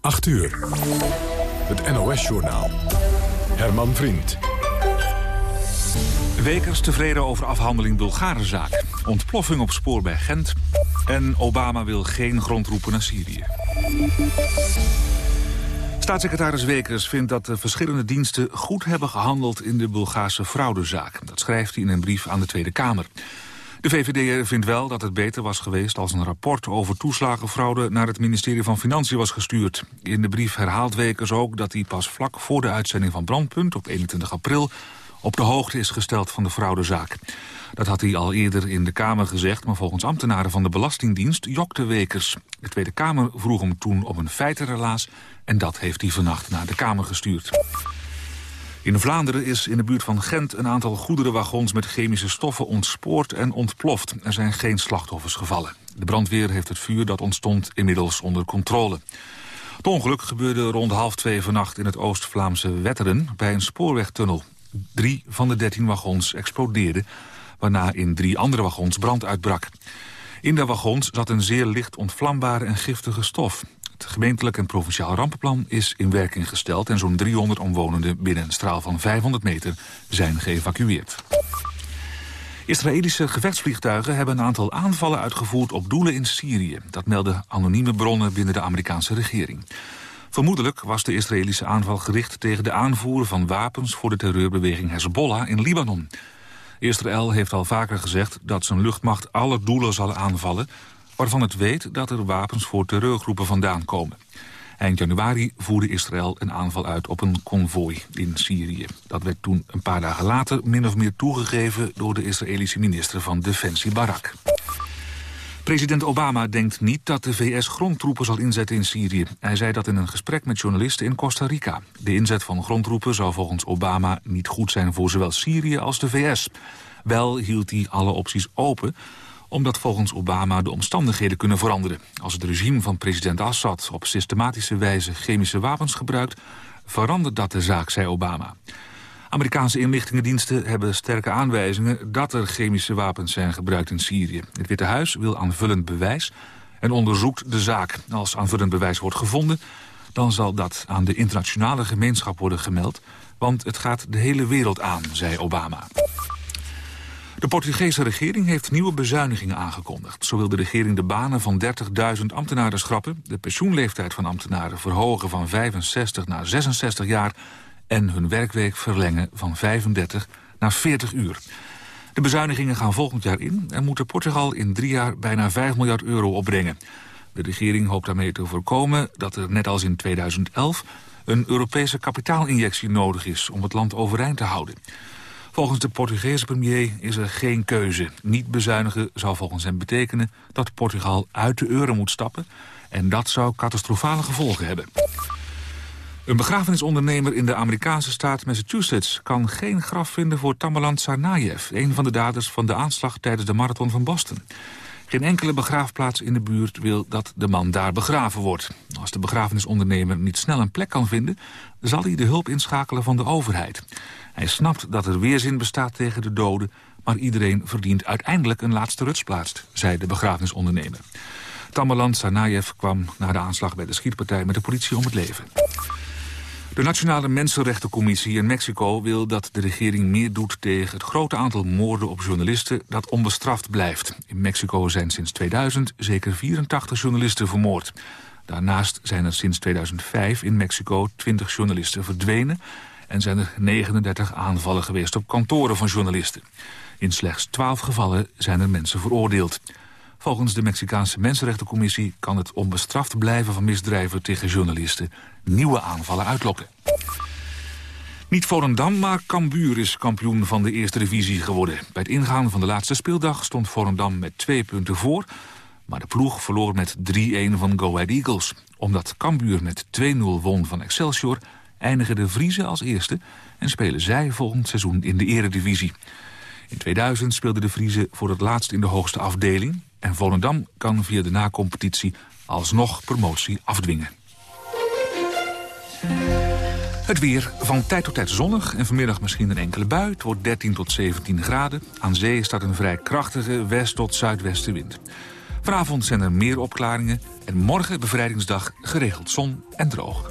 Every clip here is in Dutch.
8 uur. Het NOS-journaal. Herman Vriend. Wekers tevreden over afhandeling Bulgarenzaak. Ontploffing op spoor bij Gent. En Obama wil geen grondroepen naar Syrië. Staatssecretaris Wekers vindt dat de verschillende diensten goed hebben gehandeld in de Bulgaarse fraudezaak. Dat schrijft hij in een brief aan de Tweede Kamer. De VVD vindt wel dat het beter was geweest als een rapport over toeslagenfraude naar het ministerie van Financiën was gestuurd. In de brief herhaalt Wekers ook dat hij pas vlak voor de uitzending van Brandpunt op 21 april op de hoogte is gesteld van de fraudezaak. Dat had hij al eerder in de Kamer gezegd, maar volgens ambtenaren van de Belastingdienst jokte Wekers. De Tweede Kamer vroeg hem toen om een feitenrelaas en dat heeft hij vannacht naar de Kamer gestuurd. In Vlaanderen is in de buurt van Gent een aantal goederenwagons met chemische stoffen ontspoord en ontploft. Er zijn geen slachtoffers gevallen. De brandweer heeft het vuur dat ontstond inmiddels onder controle. Het ongeluk gebeurde rond half twee vannacht in het Oost-Vlaamse Wetteren bij een spoorwegtunnel. Drie van de dertien wagons explodeerden, waarna in drie andere wagons brand uitbrak. In de wagons zat een zeer licht ontvlambare en giftige stof. Het gemeentelijk en provinciaal rampenplan is in werking gesteld... en zo'n 300 omwonenden binnen een straal van 500 meter zijn geëvacueerd. Israëlische gevechtsvliegtuigen hebben een aantal aanvallen uitgevoerd op doelen in Syrië. Dat melden anonieme bronnen binnen de Amerikaanse regering. Vermoedelijk was de Israëlische aanval gericht tegen de aanvoer van wapens voor de terreurbeweging Hezbollah in Libanon. Israël heeft al vaker gezegd dat zijn luchtmacht alle doelen zal aanvallen waarvan het weet dat er wapens voor terreurgroepen vandaan komen. Eind januari voerde Israël een aanval uit op een konvooi in Syrië. Dat werd toen een paar dagen later min of meer toegegeven... door de Israëlische minister van Defensie Barak. President Obama denkt niet dat de VS grondtroepen zal inzetten in Syrië. Hij zei dat in een gesprek met journalisten in Costa Rica. De inzet van grondtroepen zou volgens Obama niet goed zijn voor zowel Syrië als de VS. Wel hield hij alle opties open omdat volgens Obama de omstandigheden kunnen veranderen. Als het regime van president Assad op systematische wijze chemische wapens gebruikt... verandert dat de zaak, zei Obama. Amerikaanse inlichtingendiensten hebben sterke aanwijzingen... dat er chemische wapens zijn gebruikt in Syrië. Het Witte Huis wil aanvullend bewijs en onderzoekt de zaak. Als aanvullend bewijs wordt gevonden... dan zal dat aan de internationale gemeenschap worden gemeld... want het gaat de hele wereld aan, zei Obama. De Portugese regering heeft nieuwe bezuinigingen aangekondigd. Zo wil de regering de banen van 30.000 ambtenaren schrappen... de pensioenleeftijd van ambtenaren verhogen van 65 naar 66 jaar... en hun werkweek verlengen van 35 naar 40 uur. De bezuinigingen gaan volgend jaar in... en moeten Portugal in drie jaar bijna 5 miljard euro opbrengen. De regering hoopt daarmee te voorkomen dat er, net als in 2011... een Europese kapitaalinjectie nodig is om het land overeind te houden. Volgens de Portugese premier is er geen keuze. Niet bezuinigen zou volgens hem betekenen dat Portugal uit de euro moet stappen... en dat zou catastrofale gevolgen hebben. Een begrafenisondernemer in de Amerikaanse staat Massachusetts... kan geen graf vinden voor Tamerlan Tsarnaev... een van de daders van de aanslag tijdens de marathon van Boston. Geen enkele begraafplaats in de buurt wil dat de man daar begraven wordt. Als de begrafenisondernemer niet snel een plek kan vinden... zal hij de hulp inschakelen van de overheid. Hij snapt dat er weerzin bestaat tegen de doden... maar iedereen verdient uiteindelijk een laatste rutsplaats, zei de begrafenisondernemer. Tamerlan Sanayev kwam na de aanslag bij de schietpartij met de politie om het leven. De Nationale Mensenrechtencommissie in Mexico wil dat de regering meer doet tegen het grote aantal moorden op journalisten dat onbestraft blijft. In Mexico zijn sinds 2000 zeker 84 journalisten vermoord. Daarnaast zijn er sinds 2005 in Mexico 20 journalisten verdwenen en zijn er 39 aanvallen geweest op kantoren van journalisten. In slechts 12 gevallen zijn er mensen veroordeeld. Volgens de Mexicaanse Mensenrechtencommissie kan het onbestraft blijven van misdrijven tegen journalisten nieuwe aanvallen uitlokken. Niet Volendam, maar Cambuur is kampioen van de eerste divisie geworden. Bij het ingaan van de laatste speeldag stond Volendam met twee punten voor... maar de ploeg verloor met 3-1 van Go Ahead Eagles. Omdat Cambuur met 2-0 won van Excelsior eindigen de Vriezen als eerste... en spelen zij volgend seizoen in de eredivisie. In 2000 speelden de Vriezen voor het laatst in de hoogste afdeling... en Volendam kan via de nacompetitie alsnog promotie afdwingen. Het weer. Van tijd tot tijd zonnig en vanmiddag misschien een enkele bui. Het wordt 13 tot 17 graden. Aan zee staat een vrij krachtige west- tot zuidwestenwind. Vanavond zijn er meer opklaringen en morgen bevrijdingsdag geregeld zon en droog.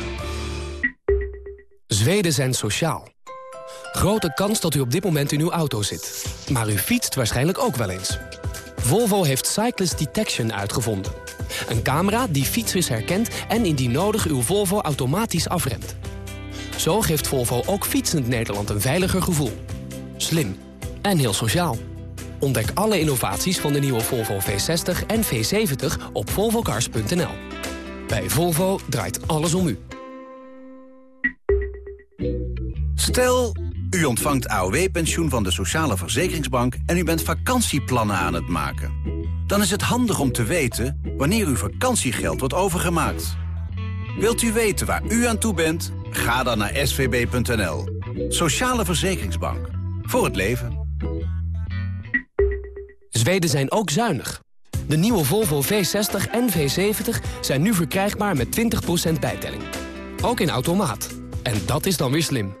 Zweden zijn sociaal. Grote kans dat u op dit moment in uw auto zit. Maar u fietst waarschijnlijk ook wel eens. Volvo heeft Cyclist Detection uitgevonden. Een camera die fietsers herkent en indien nodig uw Volvo automatisch afremt. Zo geeft Volvo ook fietsend Nederland een veiliger gevoel. Slim en heel sociaal. Ontdek alle innovaties van de nieuwe Volvo V60 en V70 op volvocars.nl. Bij Volvo draait alles om u. Stel, u ontvangt AOW-pensioen van de Sociale Verzekeringsbank... en u bent vakantieplannen aan het maken. Dan is het handig om te weten wanneer uw vakantiegeld wordt overgemaakt. Wilt u weten waar u aan toe bent? Ga dan naar svb.nl. Sociale Verzekeringsbank. Voor het leven. Zweden zijn ook zuinig. De nieuwe Volvo V60 en V70 zijn nu verkrijgbaar met 20% bijtelling. Ook in automaat. En dat is dan weer slim.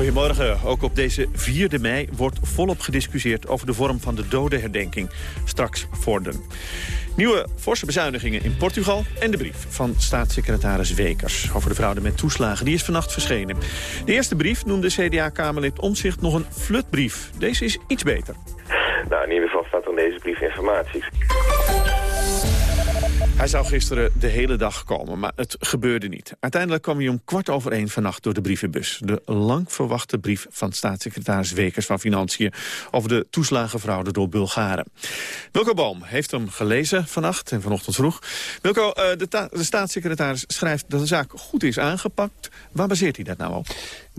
Goedemorgen. Ook op deze 4e mei wordt volop gediscussieerd over de vorm van de dodenherdenking. Straks vorden. Nieuwe forse bezuinigingen in Portugal en de brief van staatssecretaris Wekers over de fraude met toeslagen. Die is vannacht verschenen. De eerste brief noemde CDA-Kamerlid Omzicht nog een flutbrief. Deze is iets beter. Nou, in ieder geval staat er in deze brief informatie. Hij zou gisteren de hele dag komen, maar het gebeurde niet. Uiteindelijk kwam hij om kwart over één vannacht door de brievenbus. De lang verwachte brief van staatssecretaris Wekers van Financiën... over de toeslagenfraude door Bulgaren. Wilco Boom heeft hem gelezen vannacht en vanochtend vroeg. Wilco, eh, de, de staatssecretaris schrijft dat de zaak goed is aangepakt. Waar baseert hij dat nou op?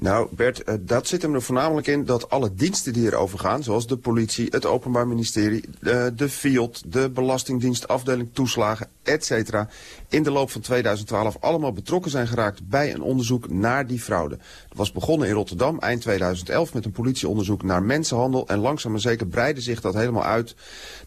Nou, Bert, uh, dat zit hem er voornamelijk in dat alle diensten die erover gaan... zoals de politie, het Openbaar Ministerie, uh, de FIOD, de Belastingdienst, afdeling toeslagen, etc in de loop van 2012 allemaal betrokken zijn geraakt bij een onderzoek naar die fraude. Dat was begonnen in Rotterdam eind 2011 met een politieonderzoek naar mensenhandel. En langzaam maar zeker breidde zich dat helemaal uit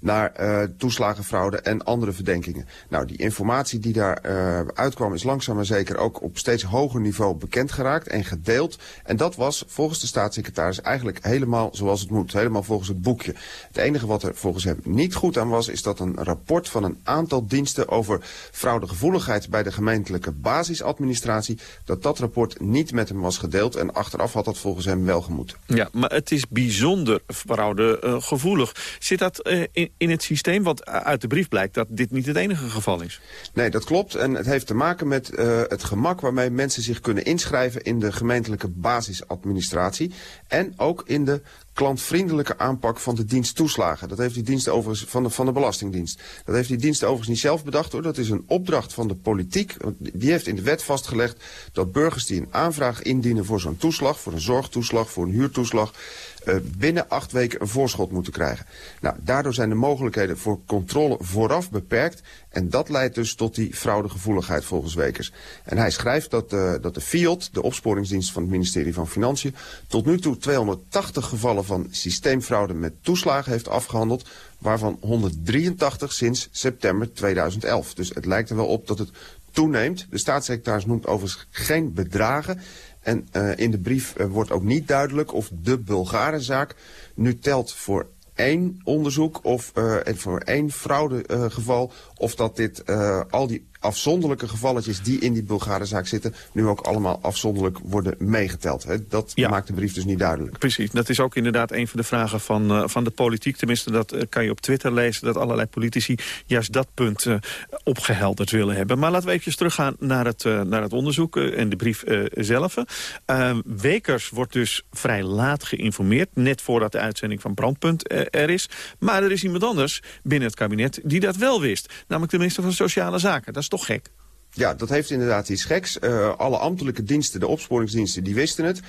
naar uh, toeslagenfraude en andere verdenkingen. Nou, die informatie die daar uh, uitkwam is langzaam maar zeker ook op steeds hoger niveau bekend geraakt en gedeeld. En dat was volgens de staatssecretaris eigenlijk helemaal zoals het moet. Helemaal volgens het boekje. Het enige wat er volgens hem niet goed aan was, is dat een rapport van een aantal diensten over fraude gevoeligheid bij de gemeentelijke basisadministratie... dat dat rapport niet met hem was gedeeld en achteraf had dat volgens hem wel gemoeten. Ja, maar het is bijzonder fraudegevoelig. Zit dat uh, in, in, het systeem? Want uit de brief blijkt dat dit niet het enige geval is. Nee, dat klopt. En het heeft te maken met uh, het gemak waarmee mensen zich kunnen inschrijven... in de gemeentelijke basisadministratie en ook in de klantvriendelijke aanpak van de dienst toeslagen. Dat heeft die dienst overigens van de, van de Belastingdienst. Dat heeft die dienst overigens niet zelf bedacht hoor. Dat is een opdracht van de politiek. Die heeft in de wet vastgelegd dat burgers die een aanvraag indienen voor zo'n toeslag, voor een zorgtoeslag, voor een huurtoeslag, uh, binnen acht weken een voorschot moeten krijgen. Nou, daardoor zijn de mogelijkheden voor controle vooraf beperkt. En dat leidt dus tot die fraudegevoeligheid volgens Wekers. En hij schrijft dat, uh, dat de FIOD, de opsporingsdienst van het ministerie van Financiën... tot nu toe 280 gevallen van systeemfraude met toeslagen heeft afgehandeld... waarvan 183 sinds september 2011. Dus het lijkt er wel op dat het toeneemt. De staatssecretaris noemt overigens geen bedragen... En uh, in de brief uh, wordt ook niet duidelijk of de Bulgarenzaak nu telt voor één onderzoek of uh, en voor één fraudegeval... of dat dit al die afzonderlijke gevalletjes die in die Bulgarenzaak zitten... nu ook allemaal afzonderlijk worden meegeteld. Hè? Dat maakt de brief dus niet duidelijk. Precies, dat is ook inderdaad een van de vragen van, uh, van de politiek. Tenminste, dat uh, kan je op Twitter lezen... dat allerlei politici juist dat punt uh, opgehelderd willen hebben. Maar laten we even teruggaan naar het, naar het onderzoek en de brief zelf. Wekers wordt dus vrij laat geïnformeerd... net voordat de uitzending van Brandpunt er is. Maar er is iemand anders binnen het kabinet die dat wel wist. Namelijk de minister van Sociale Zaken. Dat is toch gek? Ja, dat heeft inderdaad iets geks. Uh, alle ambtelijke diensten, de opsporingsdiensten, die wisten het.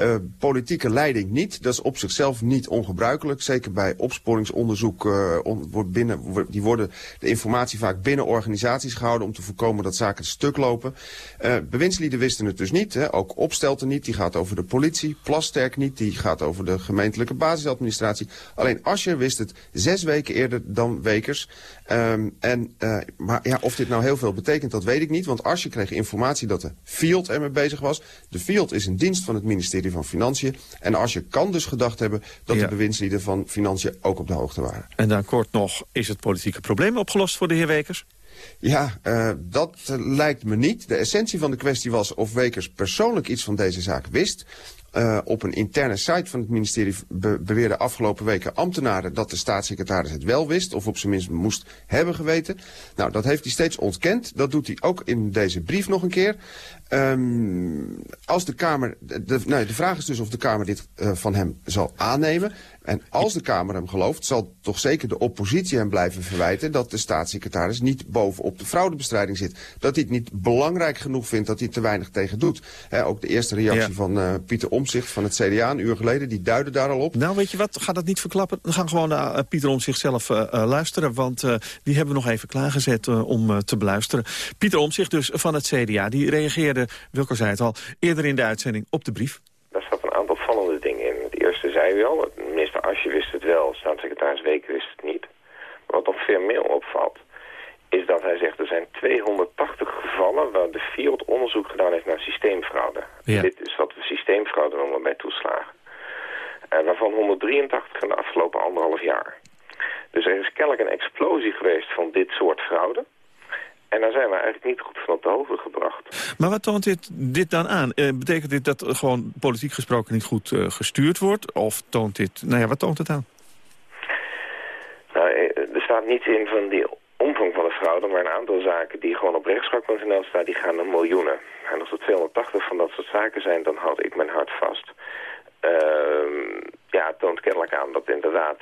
Uh, politieke leiding niet. Dat is op zichzelf niet ongebruikelijk. Zeker bij opsporingsonderzoek on, wordt binnen, die worden de informatie vaak binnen organisaties gehouden... om te voorkomen dat zaken stuk lopen. bewindslieden wisten het dus niet. Hè. Ook Opstelten niet, die gaat over de politie. Plasterk niet, die gaat over de gemeentelijke basisadministratie. Alleen Ascher wist het zes weken eerder dan Wekers. Um, en, maar ja, of dit nou heel veel betekent, dat weet ik niet niet, want Asje kreeg informatie dat de Field ermee bezig was. De Field is een dienst van het ministerie van Financiën. En Asje kan dus gedacht hebben dat de bewindslieden van Financiën ook op de hoogte waren. En dan kort nog, is het politieke probleem opgelost voor de heer Wekers? Ja, uh, dat lijkt me niet. De essentie van de kwestie was of Wekers persoonlijk iets van deze zaak wist. Uh, op een interne site van het ministerie be beweerden afgelopen weken ambtenaren dat de staatssecretaris het wel wist, of op zijn minst moest hebben geweten. Nou, dat heeft hij steeds ontkend. Dat doet hij ook in deze brief nog een keer. Um, als de Kamer, de, de vraag is dus of de Kamer dit uh, van hem zal aannemen. En als de Kamer hem gelooft, zal toch zeker de oppositie hem blijven verwijten... dat de staatssecretaris niet bovenop de fraudebestrijding zit. Dat hij het niet belangrijk genoeg vindt, dat hij te weinig tegen doet. He, ook de eerste reactie ja. van uh, Pieter Omzicht van het CDA een uur geleden, die duidde daar al op. Nou, weet je wat, ga dat niet verklappen. We gaan gewoon naar uh, Pieter Omzicht zelf uh, luisteren... want die hebben we nog even klaargezet om te beluisteren. Pieter Omzicht dus van het CDA, die reageerde, Wilco zei het al... eerder in de uitzending op de brief. Daar staat een aantal vallende dingen in. Het eerste zei u al, minister Asje wist het wel, staatssecretaris Weken wist het niet. Maar wat nog veel meer opvalt, is dat hij zegt er zijn 280 gevallen waar de Field onderzoek gedaan heeft naar systeemfraude. Ja. Dit is wat we systeemfraude noemen bij toeslagen. Uh, waarvan 183 in de afgelopen anderhalf jaar. Dus er is kennelijk een explosie geweest van dit soort fraude. En daar zijn we eigenlijk niet goed van op de hoogte gebracht. Maar wat toont dit, dit dan aan? Uh, betekent dit dat gewoon politiek gesproken niet goed uh, gestuurd wordt? Of toont dit... Nou ja, wat toont het aan? Nou, er staat niets in van die omvang van de fraude... maar een aantal zaken die gewoon op rechtspraak.nl staan... die gaan naar miljoenen. En als er 280 van dat soort zaken zijn, dan houd ik mijn hart vast. Uh, ja, het toont kennelijk aan dat inderdaad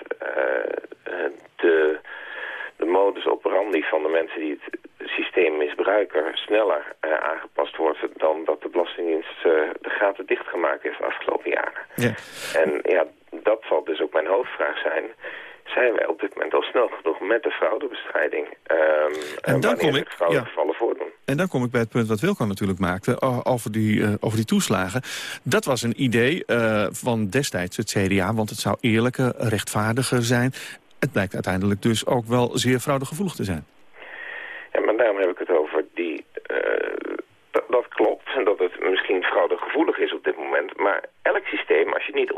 de de modus operandi van de mensen die het systeem misbruiken sneller uh, aangepast wordt dan dat de Belastingdienst de gaten dichtgemaakt heeft de afgelopen jaren. Ja. En ja, dat zal dus ook mijn hoofdvraag zijn. Zijn wij op dit moment al snel genoeg met de fraudebestrijding? Um, en dan kom ik, fraudegevallen ja. voordoen? En dan kom ik bij het punt wat Wilco natuurlijk maakte over die, uh, over die toeslagen. Dat was een idee uh, van destijds het CDA, want het zou eerlijker, rechtvaardiger zijn. Het blijkt uiteindelijk dus ook wel zeer fraudegevoelig te zijn. Ja, maar daarom heb ik het over die... Uh, dat klopt, en dat het misschien fraudegevoelig is op dit moment. Maar elk systeem, als je het niet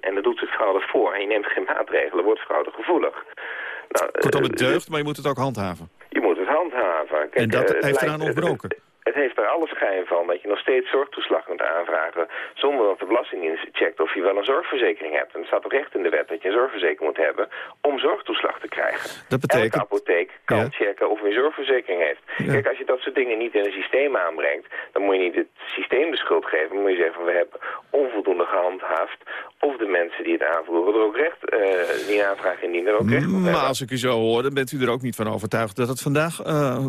en er doet zich fraude voor... en je neemt geen maatregelen, wordt fraudegevoelig. Nou, Kortom, het deugt, maar je moet het ook handhaven. Je moet het handhaven. Kijk, en dat uh, heeft eraan ontbroken het heeft er alle schijn van dat je nog steeds zorgtoeslag kunt aanvragen... zonder dat de Belastingdienst checkt of je wel een zorgverzekering hebt. En het staat ook recht in de wet dat je een zorgverzekering moet hebben om zorgtoeslag te krijgen. Dat betekent... Elke apotheek kan ja. checken of hij een zorgverzekering heeft. Ja. Kijk, als je dat soort dingen niet in een systeem aanbrengt... dan moet je niet het systeem de schuld geven. Dan moet je zeggen, we hebben onvoldoende gehandhaafd... of de mensen die het aanvoeren er ook recht uh, die aanvraag indienen ook recht Maar hebben. als ik u zo hoor, dan bent u er ook niet van overtuigd... dat het vandaag, uh,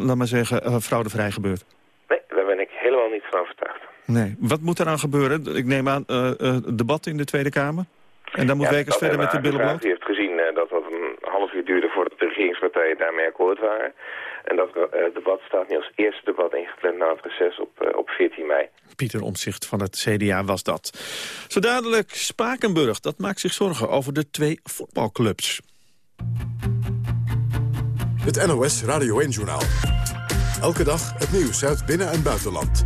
laat maar zeggen, uh, fraudevrij gebeurt. Nee, daar ben ik helemaal niet van overtuigd. Nee. Wat moet er aan gebeuren? Ik neem aan uh, uh, debat in de Tweede Kamer? En dan moet ja, Wekers verder met de billen bloot? U heeft gezien uh, dat dat een half uur duurde voordat de regeringspartijen daarmee akkoord waren. En dat debat staat nu als eerste debat ingepland na het reces op, op 14 mei. Pieter Omtzigt van het CDA was dat. Zo dadelijk Spakenburg, dat maakt zich zorgen over de twee voetbalclubs. Het NOS Radio 1-journaal. Elke dag het nieuws uit binnen- en buitenland.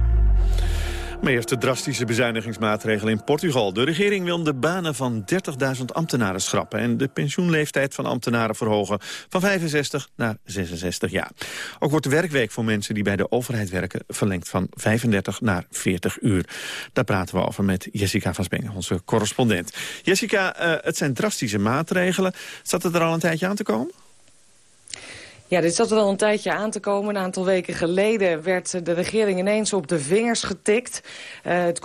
Maar eerst de drastische bezuinigingsmaatregelen in Portugal. De regering wil de banen van 30.000 ambtenaren schrappen... en de pensioenleeftijd van ambtenaren verhogen van 65 naar 66 jaar. Ook wordt de werkweek voor mensen die bij de overheid werken... verlengd van 35 naar 40 uur. Daar praten we over met Jessica van Spengen, onze correspondent. Jessica, uh, het zijn drastische maatregelen. Zat het er al een tijdje aan te komen? Ja, dit zat er al een tijdje aan te komen. Een aantal weken geleden werd de regering ineens op de vingers getikt. Uh, het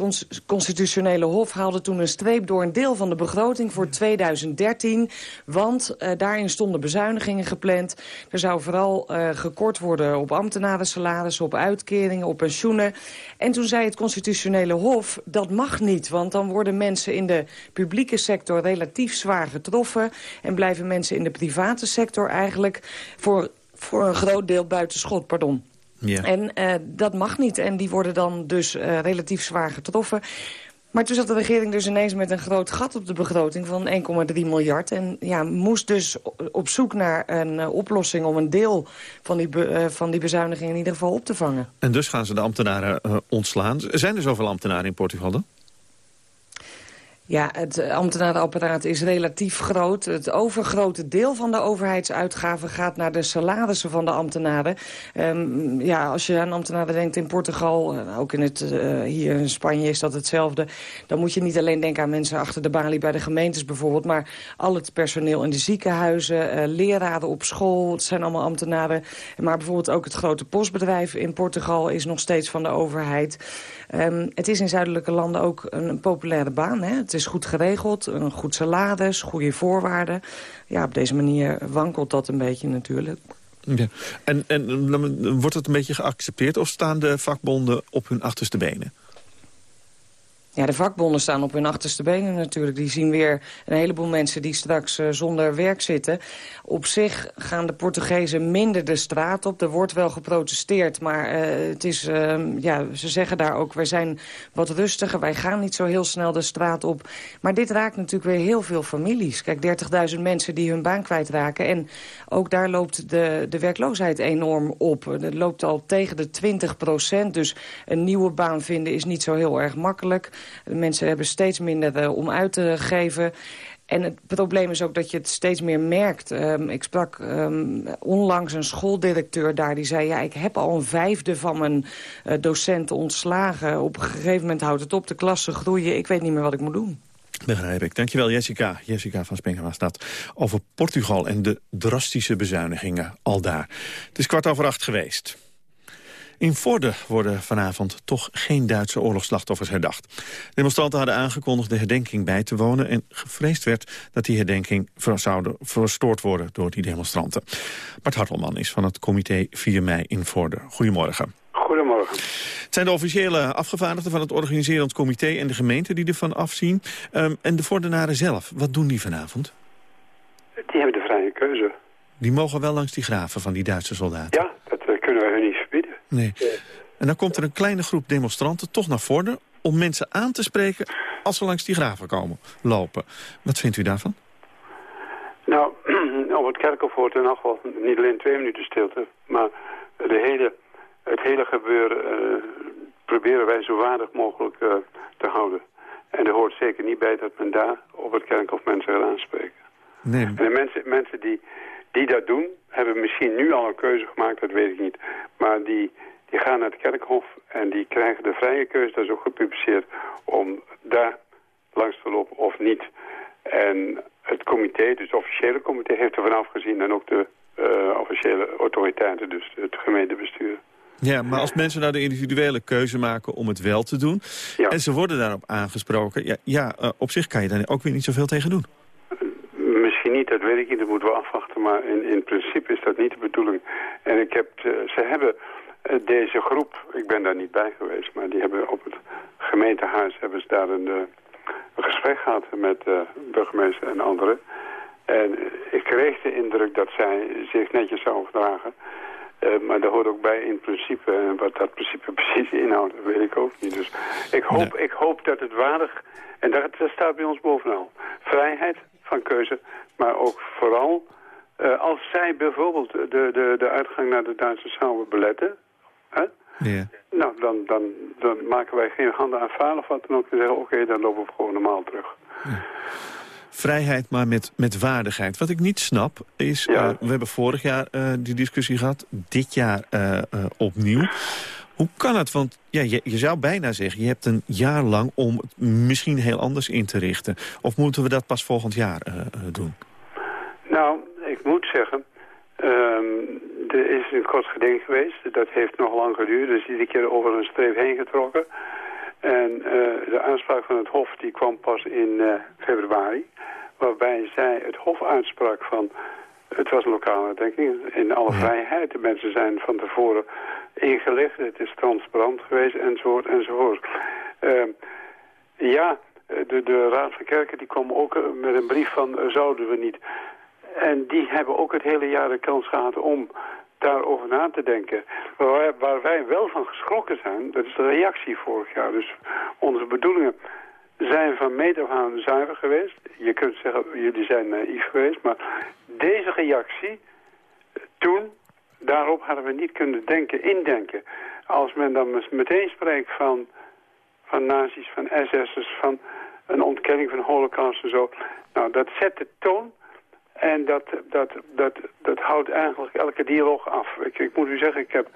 constitutionele hof haalde toen een streep door een deel van de begroting voor 2013. Want uh, daarin stonden bezuinigingen gepland. Er zou vooral uh, gekort worden op ambtenarensalarissen, op uitkeringen, op pensioenen. En toen zei het constitutionele hof, dat mag niet. Want dan worden mensen in de publieke sector relatief zwaar getroffen. En blijven mensen in de private sector eigenlijk voor voor een groot deel buitenschot, pardon. Ja. En uh, dat mag niet. En die worden dan dus uh, relatief zwaar getroffen. Maar toen zat de regering dus ineens met een groot gat op de begroting van 1,3 miljard. En ja, moest dus op zoek naar een uh, oplossing om een deel van die, be, van die bezuiniging in ieder geval op te vangen. En dus gaan ze de ambtenaren ontslaan. Zijn er zoveel ambtenaren in Portugal dan? Ja, het ambtenarenapparaat is relatief groot. Het overgrote deel van de overheidsuitgaven gaat naar de salarissen van de ambtenaren. Um, ja, als je aan ambtenaren denkt in Portugal, uh, ook in het, uh, hier in Spanje is dat hetzelfde. Dan moet je niet alleen denken aan mensen achter de balie bij de gemeentes bijvoorbeeld. Maar al het personeel in de ziekenhuizen, leraren op school, het zijn allemaal ambtenaren. Maar bijvoorbeeld ook het grote postbedrijf in Portugal is nog steeds van de overheid. Um, het is in zuidelijke landen ook een, een populaire baan. Hè? Het is goed geregeld, een goed salaris, goede voorwaarden. Ja, op deze manier wankelt dat een beetje natuurlijk. Ja. En, en wordt het een beetje geaccepteerd of staan de vakbonden op hun achterste benen? Ja, de vakbonden staan op hun achterste benen natuurlijk. Die zien weer een heleboel mensen die straks uh, zonder werk zitten. Op zich gaan de Portugezen minder de straat op. Er wordt wel geprotesteerd, maar uh, het is, uh, ja, ze zeggen daar ook... wij zijn wat rustiger, wij gaan niet zo heel snel de straat op. Maar dit raakt natuurlijk weer heel veel families. Kijk, 30.000 mensen die hun baan kwijtraken. En ook daar loopt de, de werkloosheid enorm op. Het loopt al tegen de 20 procent. Dus een nieuwe baan vinden is niet zo heel erg makkelijk. Mensen hebben steeds minder uh, om uit te geven. En het probleem is ook dat je het steeds meer merkt. Um, ik sprak um, onlangs een schooldirecteur daar die zei... ja, ik heb al een vijfde van mijn uh, docenten ontslagen. Op een gegeven moment houdt het op, de klassen groeien. Ik weet niet meer wat ik moet doen. Begrijp ik. Dankjewel, Jessica. Jessica van Spengen was dat. Over Portugal en de drastische bezuinigingen al daar. Het is kwart over acht geweest. In Vorden worden vanavond toch geen Duitse oorlogsslachtoffers herdacht. Demonstranten hadden aangekondigd de herdenking bij te wonen... en gevreesd werd dat die herdenking zou verstoord worden door die demonstranten. Bart Hartelman is van het comité 4 mei in Vorden. Goedemorgen. Goedemorgen. Het zijn de officiële afgevaardigden van het organiserend comité... en de gemeente die ervan afzien. Um, en de Vordenaren zelf, wat doen die vanavond? Die hebben de vrije keuze. Die mogen wel langs die graven van die Duitse soldaten? Ja, dat uh, kunnen we hun niet. Nee. En dan komt er een kleine groep demonstranten toch naar Vorden... om mensen aan te spreken als ze langs die graven komen lopen. Wat vindt u daarvan? Nou, op het kerkhof hoort nog wel niet alleen twee minuten stilte... maar de hele, het hele gebeuren uh, proberen wij zo waardig mogelijk uh, te houden. En er hoort zeker niet bij dat men daar op het kerkhof mensen gaat aanspreken. Nee. En de mensen, mensen die, die dat doen, hebben misschien nu al een keuze gemaakt, dat weet ik niet. Maar die, die gaan naar het kerkhof en die krijgen de vrije keuze, dat is ook gepubliceerd, om daar langs te lopen of niet. En het comité, dus het officiële comité, heeft er vanaf gezien en ook de uh, officiële autoriteiten, dus het gemeentebestuur. Ja, maar als mensen nou de individuele keuze maken om het wel te doen... Ja. en ze worden daarop aangesproken... ja, ja uh, op zich kan je daar ook weer niet zoveel tegen doen. Dat weet ik niet, dat moeten we afwachten. Maar in, in principe is dat niet de bedoeling. En ik heb, uh, ze hebben uh, deze groep, ik ben daar niet bij geweest... maar die hebben op het gemeentehuis hebben ze daar een, een gesprek gehad met burgemeester en anderen... En ik kreeg de indruk dat zij zich netjes zou gedragen. Uh, maar daar hoort ook bij in principe. En wat dat principe precies inhoudt, dat weet ik ook niet. Dus ik hoop, nee. ik hoop dat het waardig... En dat, dat staat bij ons bovenal. Vrijheid van keuze, maar ook vooral... Uh, als zij bijvoorbeeld de, de, de uitgang naar de Duitse zouden beletten... Hè, Ja. Nou, dan, dan, dan maken wij geen handen aan vuil of wat dan ook. En zeggen, oké, dan lopen we gewoon normaal terug. Vrijheid, maar met, met waardigheid. Wat ik niet snap is, Ja. eh, we hebben vorig jaar eh, die discussie gehad, dit jaar eh, eh, opnieuw. Hoe kan het? Want ja, je, je zou bijna zeggen, je hebt een jaar lang om het misschien heel anders in te richten. Of moeten we dat pas volgend jaar eh, eh, doen? Nou, ik moet zeggen, ehm, er is een kort geding geweest. Dat heeft nog lang geduurd, dus iedere keer over een streep heen getrokken. En eh, de aanspraak van het Hof die kwam pas in februari. Waarbij zij het Hof uitsprak van... Het was een lokale herdenking in alle vrijheid. De mensen zijn van tevoren ingelicht. Het is transparant geweest, enzovoort, enzovoort. Ehm, ja, de, de Raad van Kerken die kwam ook eh, met een brief van... eh, zouden we niet... En die hebben ook het hele jaar de kans gehad om daarover na te denken. Waar waar wij wel van geschrokken zijn, dat is de reactie vorig jaar. Dus onze bedoelingen zijn van meet af aan zuiver geweest. Je kunt zeggen, jullie zijn naïef geweest. Maar deze reactie, toen, daarop hadden we niet kunnen denken, indenken. Als men dan meteen spreekt van, van nazi's, van SS'ers, van een ontkenning van de holocaust en zo. Nou, dat zet de toon en dat, dat, dat, dat houdt eigenlijk elke dialoog af. Ik, ik moet u zeggen, ik heb,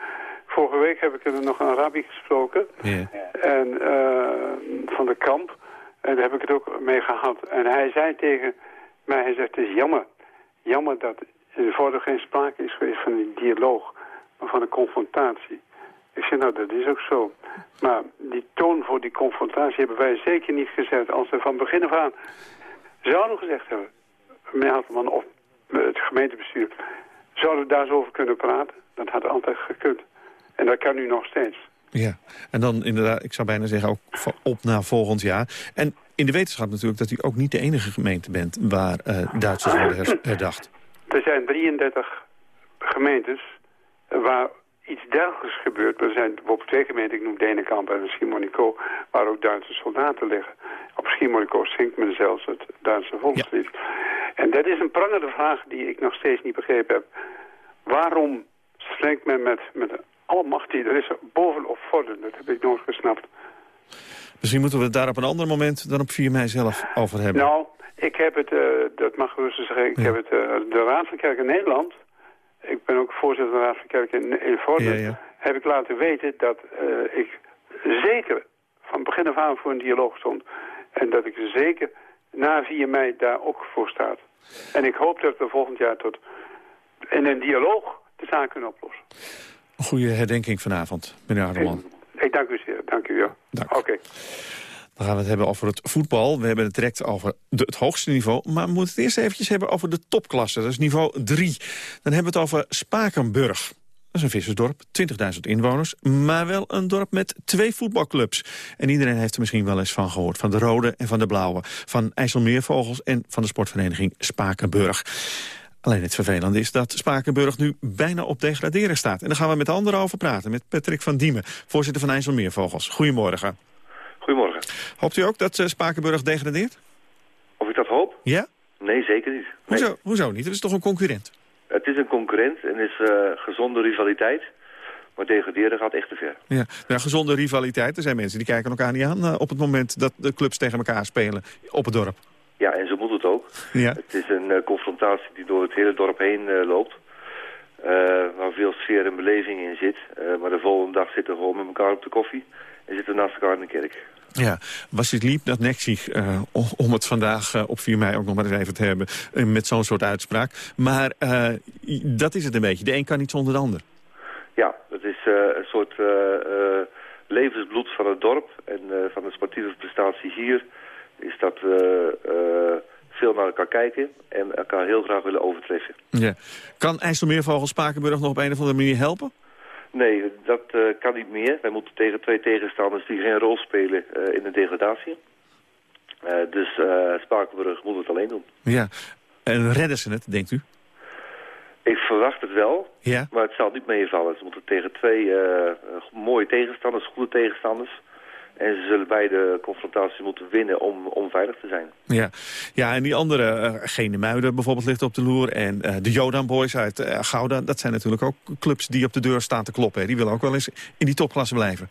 vorige week heb ik er nog een rabbi gesproken. En eh, van de kamp. En daar heb ik het ook mee gehad. En hij zei tegen mij, hij zegt, het is jammer. Jammer dat er vorder geen sprake is geweest van een dialoog. Maar van een confrontatie. Ik zeg, nou, dat is ook zo. Maar die toon voor die confrontatie hebben wij zeker niet gezet. Als we van begin af aan zouden gezegd hebben Hartman of het gemeentebestuur... zouden we daar zo over kunnen praten? Dat had altijd gekund. En dat kan nu nog steeds. Ja, en dan inderdaad, ik zou bijna zeggen ook op naar volgend jaar. En in de wetenschap natuurlijk dat u ook niet de enige gemeente bent... waar eh, Duitsers herdacht. Er zijn 33 gemeentes waar iets dergelijks gebeurt. Er zijn bijvoorbeeld twee gemeenten, ik noem Denenkamp en Schiermonnikoog... waar ook Duitse soldaten liggen. Op Schiermonnikoog zingt men zelfs het Duitse volkslied. En dat is een prangende vraag die ik nog steeds niet begrepen heb. Waarom strengt men met, met alle macht die er is bovenop vorderen? Dat heb ik nooit gesnapt. Misschien moeten we het daar op een ander moment dan op 4 mei zelf over hebben. Nou, ik heb het, eh, dat mag gerust zeggen, ik heb het, eh, de Raad van Kerk in Nederland, ik ben ook voorzitter van de Raad van Kerk in, in Vorden, Ja, heb ik laten weten dat eh, ik zeker van begin af aan voor een dialoog stond. En dat ik zeker na 4 mei daar ook voor staat. En ik hoop dat we volgend jaar tot in een dialoog de zaak kunnen oplossen. Een goede herdenking vanavond, meneer Hardeman. Ik dank u zeer, dank u. Ja. Oké. Dan gaan we het hebben over het voetbal. We hebben het direct over het hoogste niveau. Maar we moeten het eerst eventjes hebben over de topklasse. Dat is niveau 3. Dan hebben we het over Spakenburg. Dat is een vissersdorp, 20.000 inwoners. Maar wel een dorp met twee voetbalclubs. En iedereen heeft er misschien wel eens van gehoord. Van de rode en van de blauwe. Van IJsselmeervogels en van de sportvereniging Spakenburg. Alleen het vervelende is dat Spakenburg nu bijna op degraderen staat. En daar gaan we met de anderen over praten. Met Patrick van Diemen, voorzitter van IJsselmeervogels. Goedemorgen. Goedemorgen. Hoopt u ook dat eh, Spakenburg degradeert? Of ik dat hoop? Ja? Nee, zeker niet. Nee. Hoezo, hoezo niet? Het is toch een concurrent? Het is een concurrent en is eh, gezonde rivaliteit. Maar degraderen gaat echt te ver. Ja. Nou, gezonde rivaliteit. Er zijn mensen die kijken elkaar niet aan eh, op het moment dat de clubs tegen elkaar spelen op het dorp. Ja, en zo moet het ook. Ja. Het is een confrontatie die door het hele dorp heen loopt. Waar veel sfeer en beleving in zit. Maar de volgende dag zitten we gewoon met elkaar op de koffie. En zitten we naast elkaar in de kerk. Ja, was het liep dat Nexig, eh, om- het vandaag eh, op 4 mei ook nog maar eens even te hebben, eh, met zo'n soort uitspraak. Maar dat is het een beetje. De een kan niet zonder de ander. Ja, het is een soort levensbloed van het dorp. En van de sportieve prestatie hier is dat we veel naar elkaar kijken. En elkaar heel graag willen overtreffen. Ja. Kan IJsselmeervogel Spakenburg nog op een of andere manier helpen? Nee, dat eh, kan niet meer. Wij moeten tegen twee tegenstanders die geen rol spelen eh, in de degradatie. Eh, dus Spakenburg moet het alleen doen. Ja. En redden ze het, denkt u? Ik verwacht het wel, Ja. maar het zal niet meevallen. Ze moeten tegen twee mooie tegenstanders, goede tegenstanders. En ze zullen beide confrontaties moeten winnen om, om veilig te zijn. Ja, ja en die andere, uh, Gene Muiden bijvoorbeeld ligt op de loer... en uh, de Jodan Boys uit uh, Gouda, dat zijn natuurlijk ook clubs die op de deur staan te kloppen. Hè. Die willen ook wel eens in die topklasse blijven.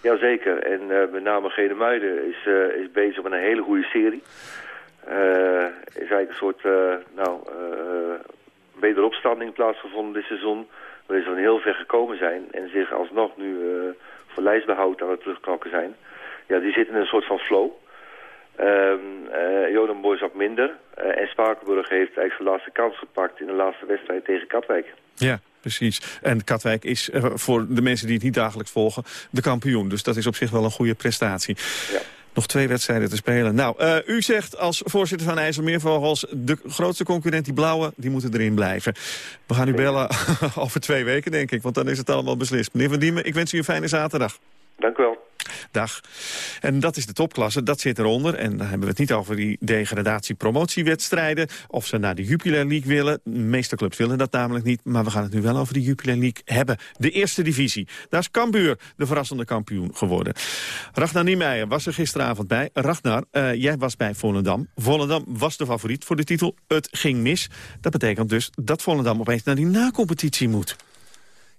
Jazeker, en met name Gene Muiden is, is bezig met een hele goede serie. is eigenlijk een soort, nou, wederopstanding plaatsgevonden dit seizoen... waarin ze van heel ver gekomen zijn en zich alsnog nu voor lijstbehoud aan het terugknokken zijn. Ja, die zitten in een soort van flow. Um, uh, Jodenboy wat minder. Uh, en Spakenburg heeft eigenlijk zijn laatste kans gepakt in de laatste wedstrijd tegen Katwijk. Ja, precies. En Katwijk is uh, voor de mensen die het niet dagelijks volgen de kampioen. Dus dat is op zich wel een goede prestatie. Ja. Nog twee wedstrijden te spelen. Nou, uh, u zegt als voorzitter van IJsselmeervogels... de grootste concurrent, die blauwe, die moeten erin blijven. We gaan u bellen over twee weken, denk ik. Want dan is het allemaal beslist. Meneer Van Diemen, ik wens u een fijne zaterdag. Dank u wel. Dag. En dat is de topklasse, dat zit eronder. En dan hebben we het niet over die degradatie-promotiewedstrijden... of ze naar de Jupiler League willen. De meeste clubs willen dat namelijk niet. Maar we gaan het nu wel over de Jupiler League hebben. De eerste divisie. Daar is Cambuur de verrassende kampioen geworden. Ragnar Niemeyer was er gisteravond bij. Ragnar, uh, jij was bij Volendam. Volendam was de favoriet voor de titel. Het ging mis. Dat betekent dus dat Volendam opeens naar die nacompetitie moet.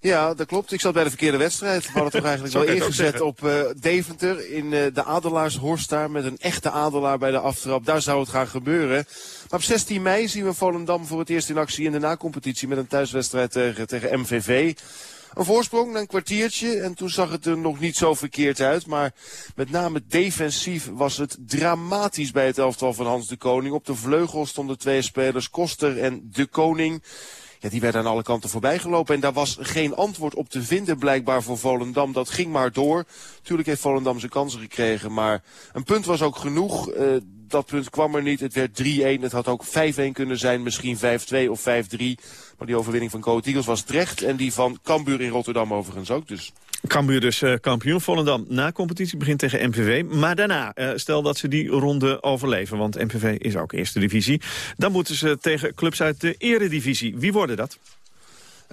Ja, dat klopt. Ik zat bij de verkeerde wedstrijd. We hadden toch eigenlijk wel ingezet op uh, Deventer in uh, de Adelaarshorst daar met een echte Adelaar bij de aftrap. Daar zou het gaan gebeuren. Maar op 16 mei zien we Volendam voor het eerst in actie in de nacompetitie met een thuiswedstrijd tegen, tegen MVV. Een voorsprong na een kwartiertje en toen zag het er nog niet zo verkeerd uit. Maar met name defensief was het dramatisch bij het elftal van Hans de Koning. Op de vleugel stonden twee spelers, Koster en de Koning. Ja, die werden aan alle kanten voorbij gelopen. En daar was geen antwoord op te vinden blijkbaar voor Volendam. Dat ging maar door. Tuurlijk heeft Volendam zijn kansen gekregen. Maar een punt was ook genoeg. Uh, dat punt kwam er niet. Het werd 3-1. Het had ook 5-1 kunnen zijn. Misschien 5-2 of 5-3. Maar die overwinning van Coat Eagles was terecht. En die van Cambuur in Rotterdam overigens ook. Dus Cambuur dus uh, kampioen. Volendam na competitie begint tegen MVV. Maar daarna, uh, stel dat ze die ronde overleven... want MVV is ook eerste divisie... dan moeten ze tegen clubs uit de eredivisie. Wie worden dat?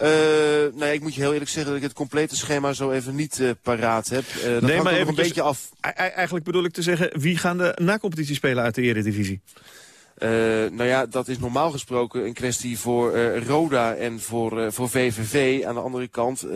Uh, nou ja, ik moet je heel eerlijk zeggen dat ik het complete schema zo even niet uh, paraat heb. Uh, dat nee, maar even een beetje af. Eigenlijk bedoel ik te zeggen, wie gaan de na-competitie spelen uit de eredivisie? Uh, nou ja, dat is normaal gesproken een kwestie voor uh, Roda en voor, uh, voor VVV. Aan de andere kant,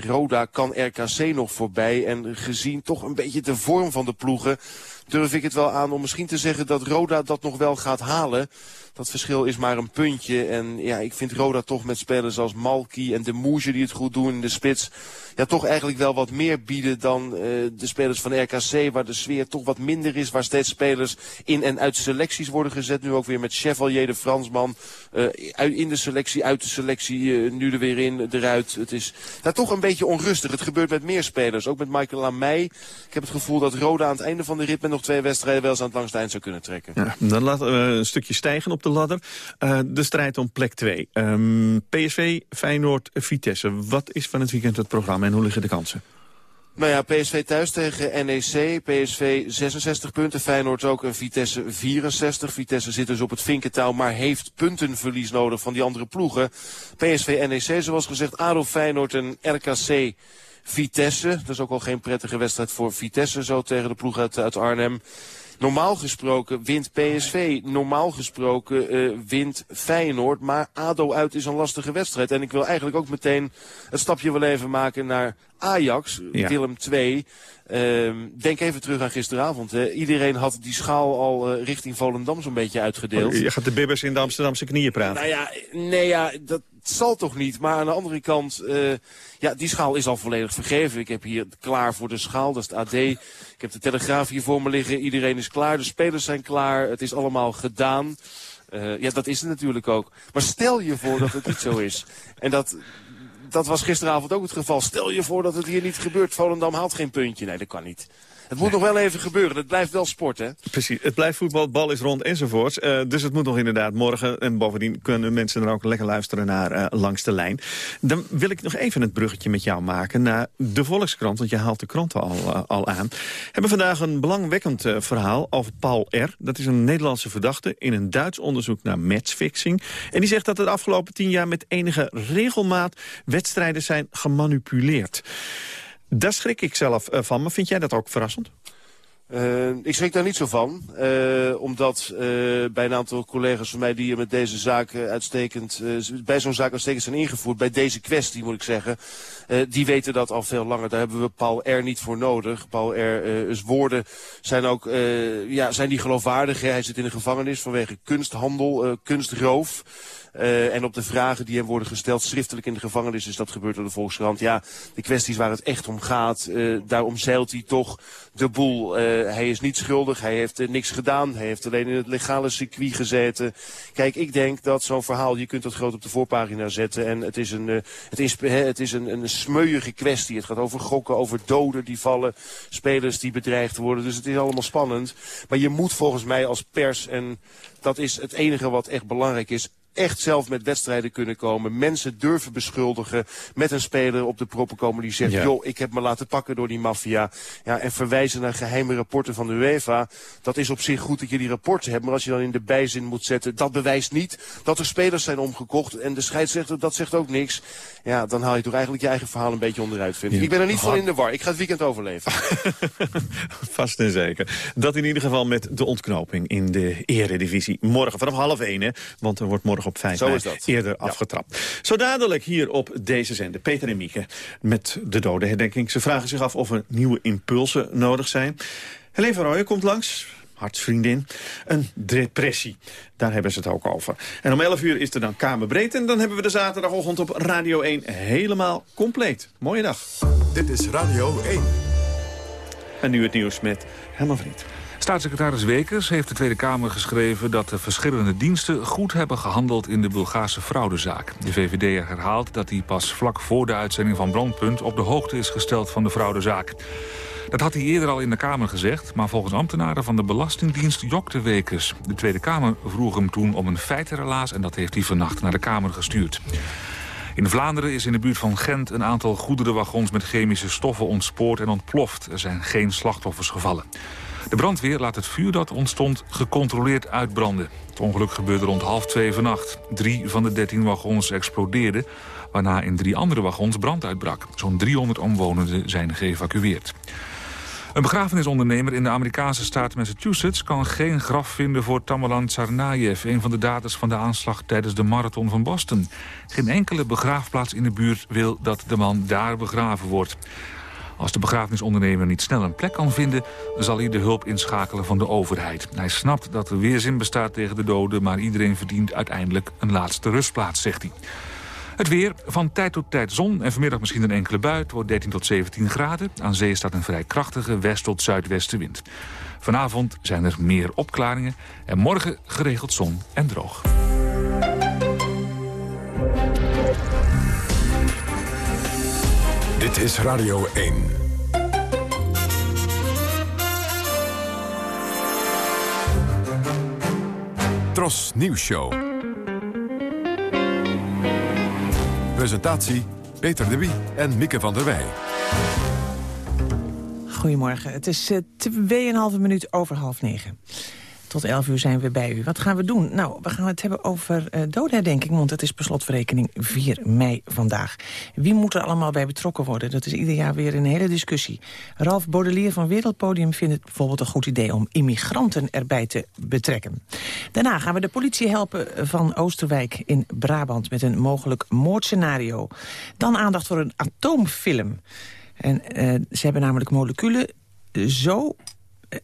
Roda kan RKC nog voorbij. En gezien toch een beetje de vorm van de ploegen durf ik het wel aan om misschien te zeggen dat Roda dat nog wel gaat halen. Dat verschil is maar een puntje. En ja, ik vind Roda toch met spelers als Malki en de Moesje die het goed doen in de spits. Ja, toch eigenlijk wel wat meer bieden dan uh, de spelers van RKC. Waar de sfeer toch wat minder is. Waar steeds spelers in en uit selecties worden gezet. Nu ook weer met Chevalier de Fransman. Uh, in de selectie, uit de selectie. Uh, nu er weer in, eruit. Het is daar toch een beetje onrustig. Het gebeurt met meer spelers. Ook met Michael Lamey. Ik heb het gevoel dat Roda aan het einde van de rit met nog twee wedstrijden wel eens aan het langste eind zou kunnen trekken. Dan laten we een stukje stijgen op de ladder. Uh, de strijd om plek 2. Um, PSV, Feyenoord, Vitesse. Wat is van het weekend het programma en hoe liggen de kansen? Nou ja, PSV thuis tegen NEC. PSV 66 punten, Feyenoord ook en Vitesse 64. Vitesse zit dus op het vinkentouw, maar heeft puntenverlies nodig van die andere ploegen. PSV, NEC zoals gezegd, ADO, Feyenoord en RKC... Vitesse, dat is ook al geen prettige wedstrijd voor Vitesse zo tegen de ploeg uit, uit Arnhem. Normaal gesproken wint PSV. Normaal gesproken uh, wint Feyenoord. Maar ADO uit is een lastige wedstrijd. En ik wil eigenlijk ook meteen het stapje wel even maken naar Ajax, ja. Willem 2. Uh, denk even terug aan gisteravond. Hè. Iedereen had die schaal al uh, richting Volendam zo'n beetje uitgedeeld. Je gaat de bibbers in de Amsterdamse knieën praten. Nou ja, nee ja, dat zal toch niet. Maar aan de andere kant, uh, ja, die schaal is al volledig vergeven. Ik heb hier klaar voor de schaal, dat is het AD. Ik heb de Telegraaf hier voor me liggen. Iedereen is klaar, de spelers zijn klaar. Het is allemaal gedaan. Uh, ja, dat is het natuurlijk ook. Maar stel je voor dat het niet zo is. En dat, dat was gisteravond ook het geval. Stel je voor dat het hier niet gebeurt. Volendam haalt geen puntje. Nee, dat kan niet. Het moet nog wel even gebeuren. Het blijft wel sport, hè? Precies. Het blijft voetbal, het bal is rond enzovoorts. Uh, dus het moet nog inderdaad morgen. En bovendien kunnen mensen er ook lekker luisteren naar uh, Langs de Lijn. Dan wil ik nog even het bruggetje met jou maken naar de Volkskrant. Want je haalt de krant al, uh, al aan. We hebben vandaag een belangwekkend verhaal over Paul R. Dat is een Nederlandse verdachte in een Duits onderzoek naar matchfixing. En die zegt dat de afgelopen tien jaar met enige regelmaat wedstrijden zijn gemanipuleerd. Daar schrik ik zelf eh, van, maar vind jij dat ook verrassend? Uh, ik schrik daar niet zo van, uh, omdat bij een aantal collega's van mij die met deze zaak uitstekend, bij zo'n zaak uitstekend zijn ingevoerd, bij deze kwestie moet ik zeggen, die weten dat al veel langer. Daar hebben we Paul R. niet voor nodig. Paul R.'s woorden zijn ook, ja, zijn die geloofwaardig. Hij zit in de gevangenis vanwege kunsthandel, kunstroof. Uh, en op de vragen die hem worden gesteld schriftelijk in de gevangenis is dat gebeurd door de Volkskrant. Ja, de kwesties waar het echt om gaat, uh, daar omzeilt hij toch de boel. Uh, hij is niet schuldig, hij heeft niks gedaan, hij heeft alleen in het legale circuit gezeten. Kijk, ik denk dat zo'n verhaal, je kunt dat groot op de voorpagina zetten. En het is een, het is, het is een, een smeuïge kwestie. Het gaat over gokken, over doden die vallen, spelers die bedreigd worden. Dus het is allemaal spannend. Maar je moet volgens mij als pers, en dat is het enige wat echt belangrijk is echt zelf met wedstrijden kunnen komen. Mensen durven beschuldigen met een speler op de proppen komen die zegt... joh, ik heb me laten pakken door die maffia. Ja, en verwijzen naar geheime rapporten van de UEFA. Dat is op zich goed dat je die rapporten hebt. Maar als je dan in de bijzin moet zetten... dat bewijst niet dat er spelers zijn omgekocht. En de scheidsrechter, dat zegt ook niks. Ja, dan haal je toch eigenlijk je eigen verhaal een beetje onderuit, vind ik. Ik ben er niet van in de war. Ik ga het weekend overleven. Vast en zeker. Dat in ieder geval met de ontknoping in de eredivisie. Morgen vanaf half één, hè. Want er wordt morgen op 5 Zo mei is dat. eerder afgetrapt. Zo dadelijk hier op deze zender, Peter en Mieke, met de dodenherdenking. Ze vragen zich af of er nieuwe impulsen nodig zijn. Helene van Rooyen komt langs, hartsvriendin. Een depressie, daar hebben ze het ook over. En om 11 uur is er dan Kamerbreed en dan hebben we de zaterdagochtend op Radio 1 helemaal compleet. Mooie dag. Dit is Radio 1. En nu het nieuws met Herman Vriend. Staatssecretaris Wekers heeft de Tweede Kamer geschreven... dat de verschillende diensten goed hebben gehandeld in de Bulgaarse fraudezaak. De VVD herhaalt dat hij pas vlak voor de uitzending van Brandpunt... op de hoogte is gesteld van de fraudezaak. Dat had hij eerder al in de Kamer gezegd... maar volgens ambtenaren van de Belastingdienst jokte Wekers. De Tweede Kamer vroeg hem toen om een feitenrelaas... en dat heeft hij vannacht naar de Kamer gestuurd. In Vlaanderen is in de buurt van Gent een aantal goederenwagons met chemische stoffen ontspoord en ontploft. Er zijn geen slachtoffers gevallen. De brandweer laat het vuur dat ontstond gecontroleerd uitbranden. Het ongeluk gebeurde rond half twee vannacht. Drie van de dertien wagons explodeerden, waarna in drie andere wagons brand uitbrak. Zo'n 300 omwonenden zijn geëvacueerd. Een begrafenisondernemer in de Amerikaanse staat Massachusetts... kan geen graf vinden voor Tamerlan Tsarnaev... een van de daders van de aanslag tijdens de marathon van Boston. Geen enkele begraafplaats in de buurt wil dat de man daar begraven wordt. Als de begrafenisondernemer niet snel een plek kan vinden... zal hij de hulp inschakelen van de overheid. Hij snapt dat er weerzin bestaat tegen de doden... maar iedereen verdient uiteindelijk een laatste rustplaats, zegt hij. Het weer, van tijd tot tijd zon en vanmiddag misschien een enkele bui. Het wordt 13 tot 17 graden. Aan zee staat een vrij krachtige west- tot zuidwestenwind. Vanavond zijn er meer opklaringen en morgen geregeld zon en droog. Dit is Radio 1. Tros Nieuws Show. Presentatie Peter de Wie en Mieke van der Wij. Goedemorgen, het is uh, 2,5 minuut over half negen. Tot 11 uur zijn we bij u. Wat gaan we doen? Nou, we gaan het hebben over uh, doodherdenking, want het is per slotverrekening 4 mei vandaag. Wie moet er allemaal bij betrokken worden? Dat is ieder jaar weer een hele discussie. Ralf Baudelier van Wereldpodium vindt het bijvoorbeeld een goed idee om immigranten erbij te betrekken. Daarna gaan we de politie helpen van Oosterwijk in Brabant met een mogelijk moordscenario. Dan aandacht voor een atoomfilm. En uh, ze hebben namelijk moleculen zo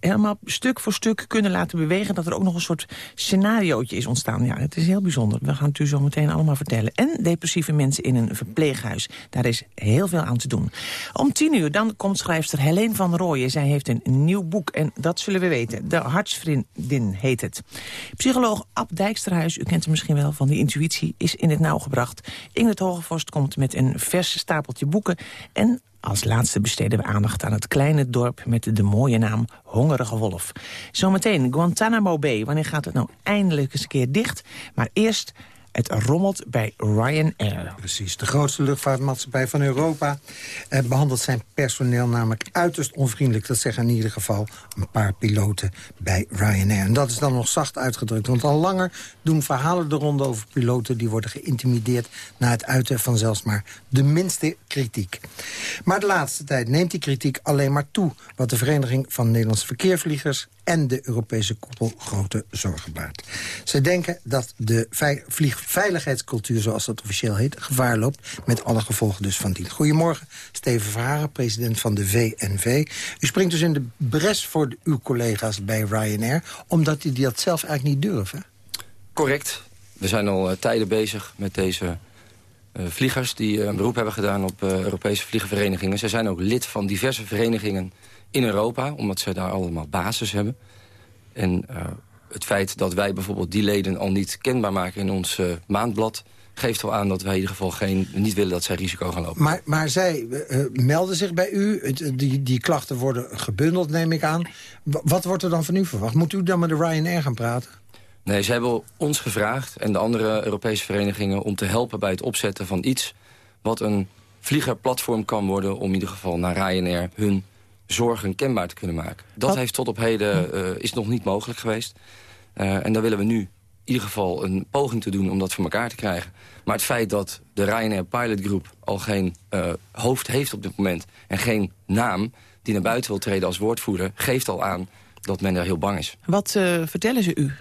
helemaal stuk voor stuk kunnen laten bewegen... dat er ook nog een soort scenariootje is ontstaan. Ja, het is heel bijzonder. We gaan het u zo meteen allemaal vertellen. En depressieve mensen in een verpleeghuis. Daar is heel veel aan te doen. Om tien uur dan komt schrijfster Helene van Rooyen. Zij heeft een nieuw boek en dat zullen we weten. De Hartsvriendin heet het. Psycholoog Ab Dijksterhuis, u kent hem misschien wel van die intuïtie... is in het nauw gebracht. Ingrid Hogevorst komt met een vers stapeltje boeken... en als laatste besteden we aandacht aan het kleine dorp met de mooie naam Hongerige Wolf. Zometeen Guantanamo Bay. Wanneer gaat het nou eindelijk eens een keer dicht? Maar eerst het rommelt bij Ryanair. Precies, de grootste luchtvaartmaatschappij van Europa... Eh, behandelt zijn personeel namelijk uiterst onvriendelijk. Dat zeggen in ieder geval een paar piloten bij Ryanair. En dat is dan nog zacht uitgedrukt. Want al langer doen verhalen de ronde over piloten... die worden geïntimideerd na het uiten van zelfs maar de minste kritiek. Maar de laatste tijd neemt die kritiek alleen maar toe... wat de Vereniging van Nederlandse Verkeervliegers... en de Europese koepel grote zorgen baart. Ze denken dat de vliegveiligheidscultuur, zoals dat officieel heet... gevaar loopt, met alle gevolgen dus van dien. Goedemorgen, Steven Verharen, president van de VNV. U springt dus in de bres voor uw collega's bij Ryanair... omdat u dat zelf eigenlijk niet durven. Correct. We zijn al uh, tijden bezig met deze uh, vliegers... die uh, een beroep hebben gedaan op Europese vliegenverenigingen. Ze zijn ook lid van diverse verenigingen in Europa... omdat ze daar allemaal basis hebben. En het feit dat wij bijvoorbeeld die leden al niet kenbaar maken in ons maandblad geeft wel aan dat wij in ieder geval geen, niet willen dat zij risico gaan lopen. Maar, maar zij melden zich bij u, die, die klachten worden gebundeld, neem ik aan. Wat wordt er dan van u verwacht? Moet u dan met de Ryanair gaan praten? Nee, ze hebben ons gevraagd en de andere Europese verenigingen... om te helpen bij het opzetten van iets wat een vliegerplatform kan worden... om in ieder geval naar Ryanair hun zorgen kenbaar te kunnen maken. Dat heeft tot op heden uh, is nog niet mogelijk geweest. Uh, en daar willen we nu in ieder geval een poging te doen om dat voor elkaar te krijgen. Maar het feit dat de Ryanair Pilot Group al geen uh, hoofd heeft op dit moment... en geen naam die naar buiten wil treden als woordvoerder... geeft al aan dat men er heel bang is. Wat vertellen ze u?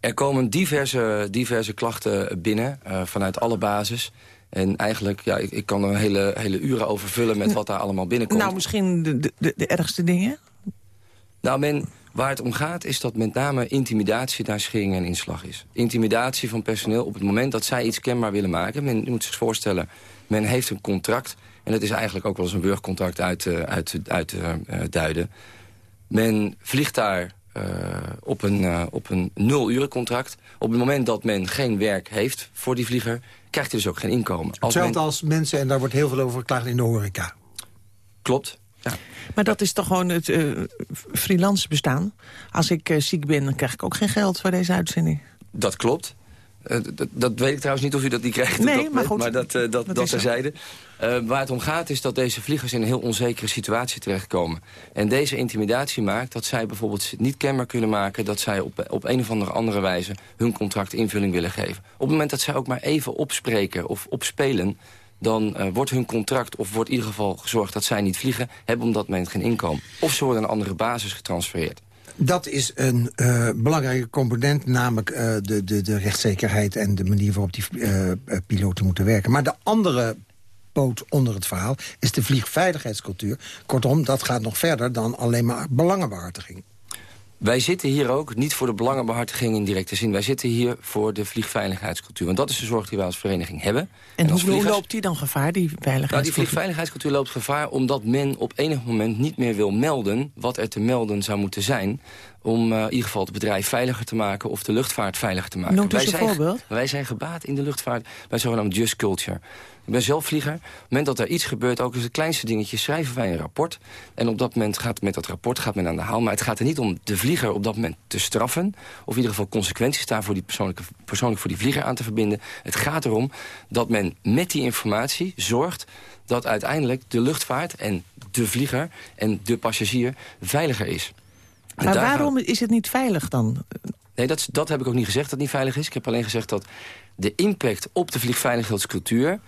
Er komen diverse, diverse klachten binnen vanuit alle basis. En eigenlijk, ja, ik, ik kan er hele, hele uren over vullen met wat daar allemaal binnenkomt. Nou, misschien de, de, de ergste dingen? Nou, men, waar het om gaat is dat met name intimidatie daar schering en inslag is. Intimidatie van personeel op het moment dat zij iets kenbaar willen maken. Men moet zich voorstellen, men heeft een contract... en dat is eigenlijk ook wel eens een burgercontract uit, uh, uit, uit uh, duiden. Men vliegt daar uh, op een, uh, op een nul-urencontract. Op het moment dat men geen werk heeft voor die vlieger... krijgt hij dus ook geen inkomen. Hetzelfde men... als mensen, en daar wordt heel veel over geklaagd in de horeca. Klopt. Ja. Maar dat is toch gewoon het uh, freelance bestaan? Als ik ziek ben, dan krijg ik ook geen geld voor deze uitzending. Dat klopt. Uh, dat, dat, weet ik trouwens niet of u dat niet krijgt. Nee, dat maar goed. Maar dat, uh, dat, dat terzijde. Uh, waar het om gaat is dat deze vliegers in een heel onzekere situatie terechtkomen. En deze intimidatie maakt dat zij bijvoorbeeld niet kenbaar kunnen maken... dat zij op, op een of andere, andere wijze hun contract invulling willen geven. Op het moment dat zij ook maar even opspreken of opspelen... dan wordt hun contract, of wordt in ieder geval gezorgd dat zij niet vliegen... hebben op dat moment geen inkomen. Of ze worden naar een andere basis getransfereerd. Dat is een uh, belangrijke component, namelijk uh, de, de, de rechtszekerheid... en de manier waarop die uh, piloten moeten werken. Maar de andere poot onder het verhaal is de vliegveiligheidscultuur. Kortom, dat gaat nog verder dan alleen maar belangenbehartiging. Wij zitten hier ook niet voor de belangenbehartiging in directe zin. Wij zitten hier voor de vliegveiligheidscultuur. Want dat is de zorg die wij als vereniging hebben. En, en hoe, vliegers... hoe, loopt die dan gevaar, die veiligheidscultuur? Nou, die vliegveiligheidscultuur loopt gevaar omdat men op enig moment niet meer wil melden... wat er te melden zou moeten zijn om uh, in ieder geval het bedrijf veiliger te maken... of de luchtvaart veiliger te maken. Noem eens een voorbeeld. Wij zijn gebaat in de luchtvaart bij zogenaamd just culture. Ik ben zelf vlieger. Op het moment dat er iets gebeurt, ook als het kleinste dingetje... schrijven wij een rapport. En op dat moment gaat met dat rapport gaat men aan de haal. Maar het gaat er niet om de vlieger op dat moment te straffen... of in ieder geval consequenties daarvoor die persoonlijke, persoonlijk voor die vlieger aan te verbinden. Het gaat erom dat men met die informatie zorgt... dat uiteindelijk de luchtvaart en de vlieger en de passagier veiliger is. En maar waarom is het niet veilig dan? Nee, dat, dat heb ik ook niet gezegd dat het niet veilig is. Ik heb alleen gezegd dat de impact op de vliegveiligheidscultuur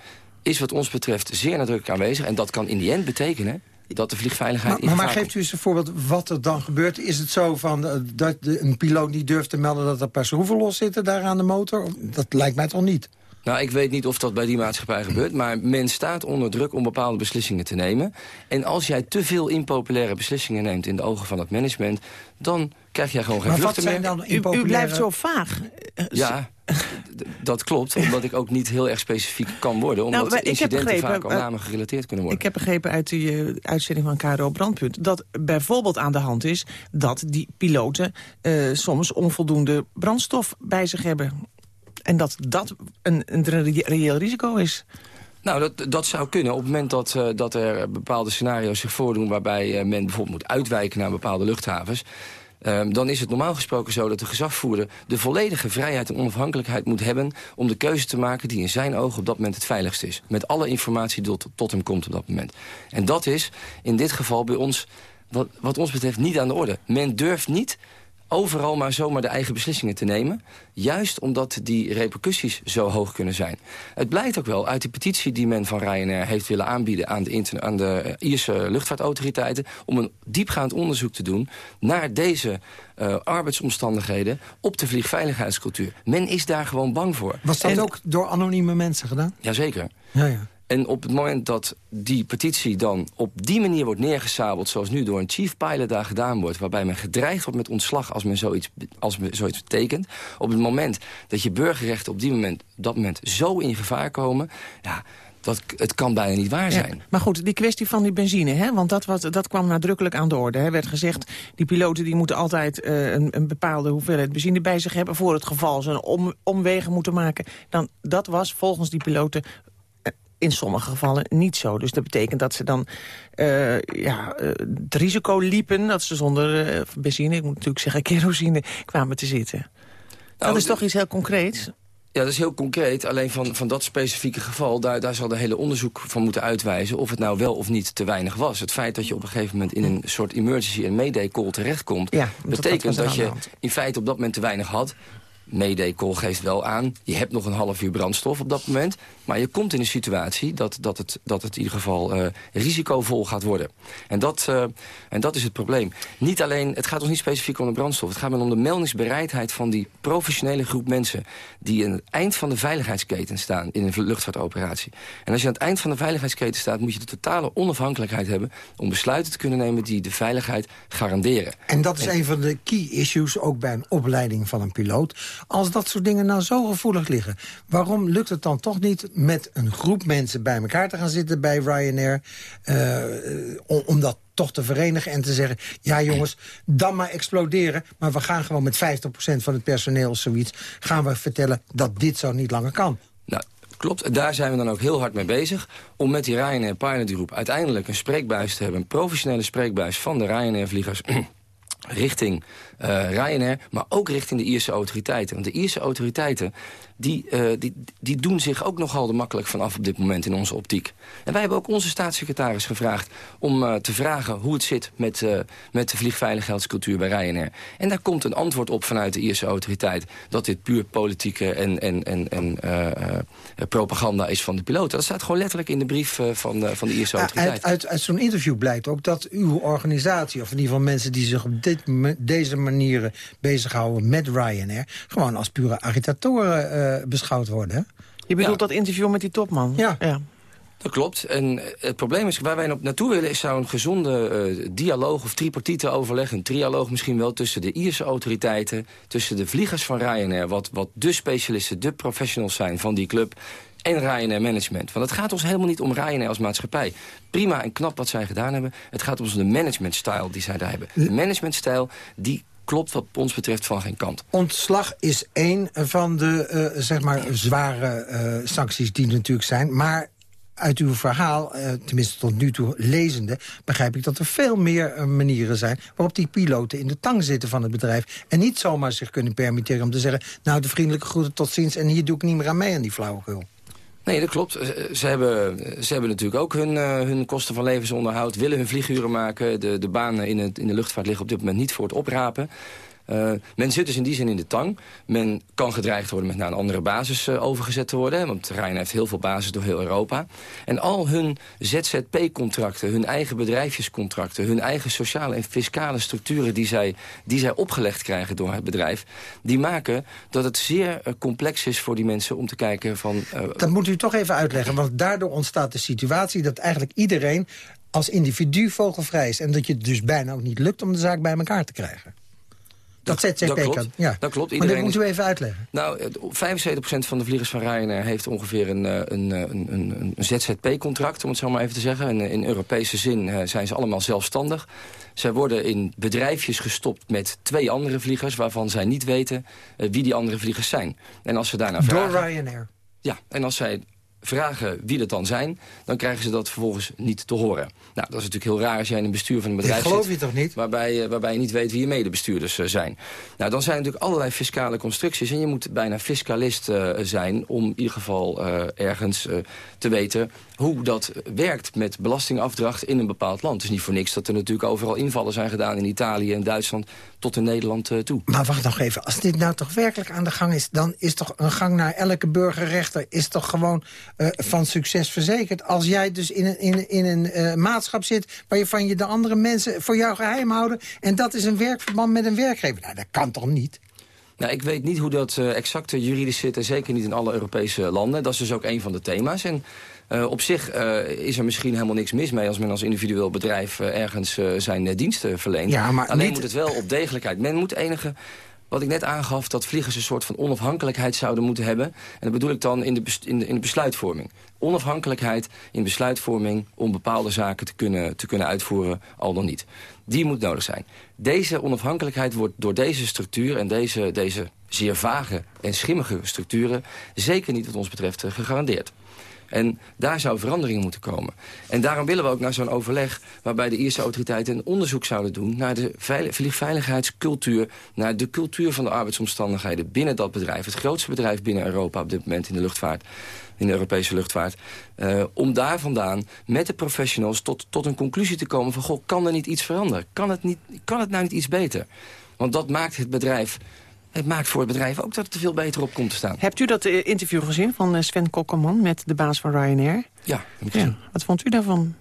is wat ons betreft zeer nadrukkelijk aanwezig. En dat kan in die end betekenen dat de vliegveiligheid... Maar, maar, maar geeft u eens een voorbeeld wat er dan gebeurt? Is het zo van, uh, dat de, een piloot niet durft te melden... dat er per schroeven los zitten daar aan de motor? Dat lijkt mij toch niet? Nou, ik weet niet of dat bij die maatschappij gebeurt... maar men staat onder druk om bepaalde beslissingen te nemen. En als jij te veel impopulaire beslissingen neemt... in de ogen van het management, dan krijg jij gewoon geen maar vluchten wat zijn meer. Dan impopulaire... u, u blijft zo vaag. Ja, dat klopt, omdat ik ook niet heel erg specifiek kan worden. Omdat nou, incidenten vaak aan namen gerelateerd kunnen worden. Ik heb begrepen uit die uh, uitzending van KRO Brandpunt... dat bijvoorbeeld aan de hand is dat die piloten... Uh, soms onvoldoende brandstof bij zich hebben. En dat dat een, een reëel risico is. Nou, dat, dat zou kunnen. Op het moment dat, uh, dat er bepaalde scenario's zich voordoen... waarbij uh, men bijvoorbeeld moet uitwijken naar bepaalde luchthavens... Um, dan is het normaal gesproken zo dat de gezagvoerder... de volledige vrijheid en onafhankelijkheid moet hebben... om de keuze te maken die in zijn ogen op dat moment het veiligst is. Met alle informatie die tot, tot hem komt op dat moment. En dat is in dit geval bij ons, wat, wat ons betreft, niet aan de orde. Men durft niet overal maar zomaar de eigen beslissingen te nemen. Juist omdat die repercussies zo hoog kunnen zijn. Het blijkt ook wel uit de petitie die men van Ryanair heeft willen aanbieden... aan de, aan de Ierse luchtvaartautoriteiten... om een diepgaand onderzoek te doen naar deze uh, arbeidsomstandigheden... op de vliegveiligheidscultuur. Men is daar gewoon bang voor. Was dat ook door anonieme mensen gedaan? Jazeker. Ja, ja. En op het moment dat die petitie dan op die manier wordt neergesabeld... zoals nu door een chief pilot daar gedaan wordt... waarbij men gedreigd wordt met ontslag als men zoiets, als men zoiets betekent... op het moment dat je burgerrechten op die moment, dat moment zo in gevaar komen... Ja, dat, het kan bijna niet waar zijn. maar goed, die kwestie van die benzine, hè, want dat, wat, dat kwam nadrukkelijk aan de orde. Er werd gezegd, die piloten die moeten altijd uh, een, een, bepaalde hoeveelheid benzine bij zich hebben... voor het geval ze een om, omwegen moeten maken. Dan, dat was volgens die piloten in sommige gevallen niet zo. Dus dat betekent dat ze dan uh, ja, uh, het risico liepen... dat ze zonder uh, benzine, ik moet natuurlijk zeggen kerosine, kwamen te zitten. Nou, dat is toch iets heel concreets? Ja, dat is heel concreet. Alleen van, van dat specifieke geval, daar, daar zal de hele onderzoek van moeten uitwijzen... of het nou wel of niet te weinig was. Het feit dat je op een gegeven moment in een soort emergency en mayday call terechtkomt... Ja, betekent dat, dat je in feite op dat moment te weinig had. Call geeft wel aan, je hebt nog een half uur brandstof op dat moment... maar je komt in een situatie dat, dat, het, dat het in ieder geval uh, risicovol gaat worden. En dat, uh, en dat is het probleem. Niet alleen, het gaat ons niet specifiek om de brandstof... het gaat maar om de meldingsbereidheid van die professionele groep mensen... die aan het eind van de veiligheidsketen staan in een luchtvaartoperatie. En als je aan het eind van de veiligheidsketen staat... moet je de totale onafhankelijkheid hebben om besluiten te kunnen nemen... die de veiligheid garanderen. En dat is een van de key issues ook bij een opleiding van een piloot als dat soort dingen nou zo gevoelig liggen... waarom lukt het dan toch niet met een groep mensen bij elkaar te gaan zitten bij Ryanair... Uh, om, dat toch te verenigen en te zeggen... ja jongens, dan maar exploderen... maar we gaan gewoon met 50% van het personeel zoiets... gaan we vertellen dat dit zo niet langer kan. Nou, Klopt, daar zijn we dan ook heel hard mee bezig... om met die Ryanair Pilot Group uiteindelijk een spreekbuis te hebben... een professionele spreekbuis van de Ryanair-vliegers... richting uh, Ryanair, maar ook richting de Ierse autoriteiten. Want de Ierse autoriteiten die, uh, die, die doen zich ook nogal de makkelijk vanaf op dit moment in onze optiek. En wij hebben ook onze staatssecretaris gevraagd om uh, te vragen hoe het zit met, uh, met de vliegveiligheidscultuur bij Ryanair. En daar komt een antwoord op vanuit de Ierse autoriteit dat dit puur politieke en, en, en, en propaganda is van de piloten. Dat staat gewoon letterlijk in de brief van, de, van de Ierse autoriteit. Uit, uit, uit zo'n interview blijkt ook dat uw organisatie, of in ieder geval mensen die zich op dit, deze manieren bezighouden met Ryanair, gewoon als pure agitatoren uh, beschouwd worden. Hè? Je bedoelt dat interview met die topman? Ja. ja. Dat klopt. En het probleem is, waar wij op naartoe willen... is zou een gezonde uh, dialoog of tripartite overleg... een trialoog misschien wel tussen de Ierse autoriteiten... tussen de vliegers van Ryanair... wat, wat de specialisten, de professionals zijn van die club... en Ryanair Management. Want het gaat ons helemaal niet om Ryanair als maatschappij. Prima en knap wat zij gedaan hebben. Het gaat om de managementstijl die zij daar hebben. De managementstijl die klopt wat ons betreft van geen kant. Ontslag is één van de uh, zeg maar zware uh, sancties die natuurlijk zijn. Maar uit uw verhaal, uh, tenminste tot nu toe lezende... begrijp ik dat er veel meer manieren zijn... waarop die piloten in de tang zitten van het bedrijf... en niet zomaar zich kunnen permitteren om te zeggen... nou, de vriendelijke groeten tot ziens... en hier doe ik niet meer aan mee aan die flauwekul. Nee, dat klopt. Ze hebben, ze hebben natuurlijk ook hun, uh, hun kosten van levensonderhoud... willen hun vlieguren maken. De, de banen in, het, in de luchtvaart liggen op dit moment niet voor het oprapen. Uh, men zit dus in die zin in de tang. Men kan gedreigd worden met naar een andere basis uh, overgezet te worden. Want Rijn heeft heel veel basis door heel Europa. En al hun ZZP-contracten, hun eigen bedrijfjescontracten... hun eigen sociale en fiscale structuren die zij, die zij opgelegd krijgen door het bedrijf... die maken dat het zeer uh, complex is voor die mensen om te kijken van... dat moet u toch even uitleggen, want daardoor ontstaat de situatie... dat eigenlijk iedereen als individu vogelvrij is. En dat je het dus bijna ook niet lukt om de zaak bij elkaar te krijgen. Dat ZZP dat klopt. Ja. Dat klopt. Iedereen maar dat moeten we even uitleggen. Nou, 75% van de vliegers van Ryanair heeft ongeveer een, een, een, een, een ZZP-contract, om het zo maar even te zeggen. En in Europese zin zijn ze allemaal zelfstandig. Zij worden in bedrijfjes gestopt met twee andere vliegers... waarvan zij niet weten wie die andere vliegers zijn. En als ze daarna vragen... Door Ryanair? Ja, en als zij vragen wie dat dan zijn... dan krijgen ze dat vervolgens niet te horen. Nou, dat is natuurlijk heel raar als jij in een bestuur van een bedrijf Dat geloof zit... je toch niet? Waarbij, waarbij je niet weet wie je medebestuurders eh, zijn. Nou, dan zijn er natuurlijk allerlei fiscale constructies... en je moet bijna fiscalist eh, zijn om in ieder geval eh, ergens te weten... hoe dat werkt met belastingafdracht in een bepaald land. Het is niet voor niks dat er natuurlijk overal invallen zijn gedaan... in Italië en Duitsland tot in Nederland toe. Maar wacht nog even, als dit nou toch werkelijk aan de gang is... dan is toch een gang naar elke burgerrechter... is toch gewoon eh, van succes verzekerd. Als jij dus in een, in, in een eh, maatschap zit... waarvan je de andere mensen voor jou geheim houden... en dat is een werkverband met een werkgever. Nou, dat kan toch niet? Nou, ik weet niet hoe dat uh, exact juridisch zit... en zeker niet in alle Europese landen. Dat is dus ook een van de thema's. En uh, op zich uh, is er misschien helemaal niks mis mee... als men als individueel bedrijf ergens zijn diensten verleent. Ja, maar Alleen niet... moet het wel op degelijkheid. Men moet enige wat ik net aangaf, dat vliegers een soort van onafhankelijkheid zouden moeten hebben. En dat bedoel ik dan in de, in de, in de besluitvorming. Onafhankelijkheid in besluitvorming om bepaalde zaken te kunnen, te kunnen uitvoeren, al dan niet. Die moet nodig zijn. Deze onafhankelijkheid wordt door deze structuur en deze, deze zeer vage en schimmige structuren... zeker niet wat ons betreft gegarandeerd. En daar zou verandering moeten komen. En daarom willen we ook naar zo'n overleg... waarbij de Ierse autoriteiten een onderzoek zouden doen... naar de vliegveiligheidscultuur... naar de cultuur van de arbeidsomstandigheden binnen dat bedrijf. Het grootste bedrijf binnen Europa op dit moment in de luchtvaart. In de Europese luchtvaart. Uh, om daar vandaan met de professionals tot, tot een conclusie te komen... van, goh, kan er niet iets veranderen? Kan het, niet, kan het nou niet iets beter? Want dat maakt het bedrijf het maakt voor het bedrijf ook dat het er veel beter op komt te staan. Hebt u dat interview gezien van Sven Kokkelman met de baas van Ryanair? Ja. Ja, wat vond u daarvan?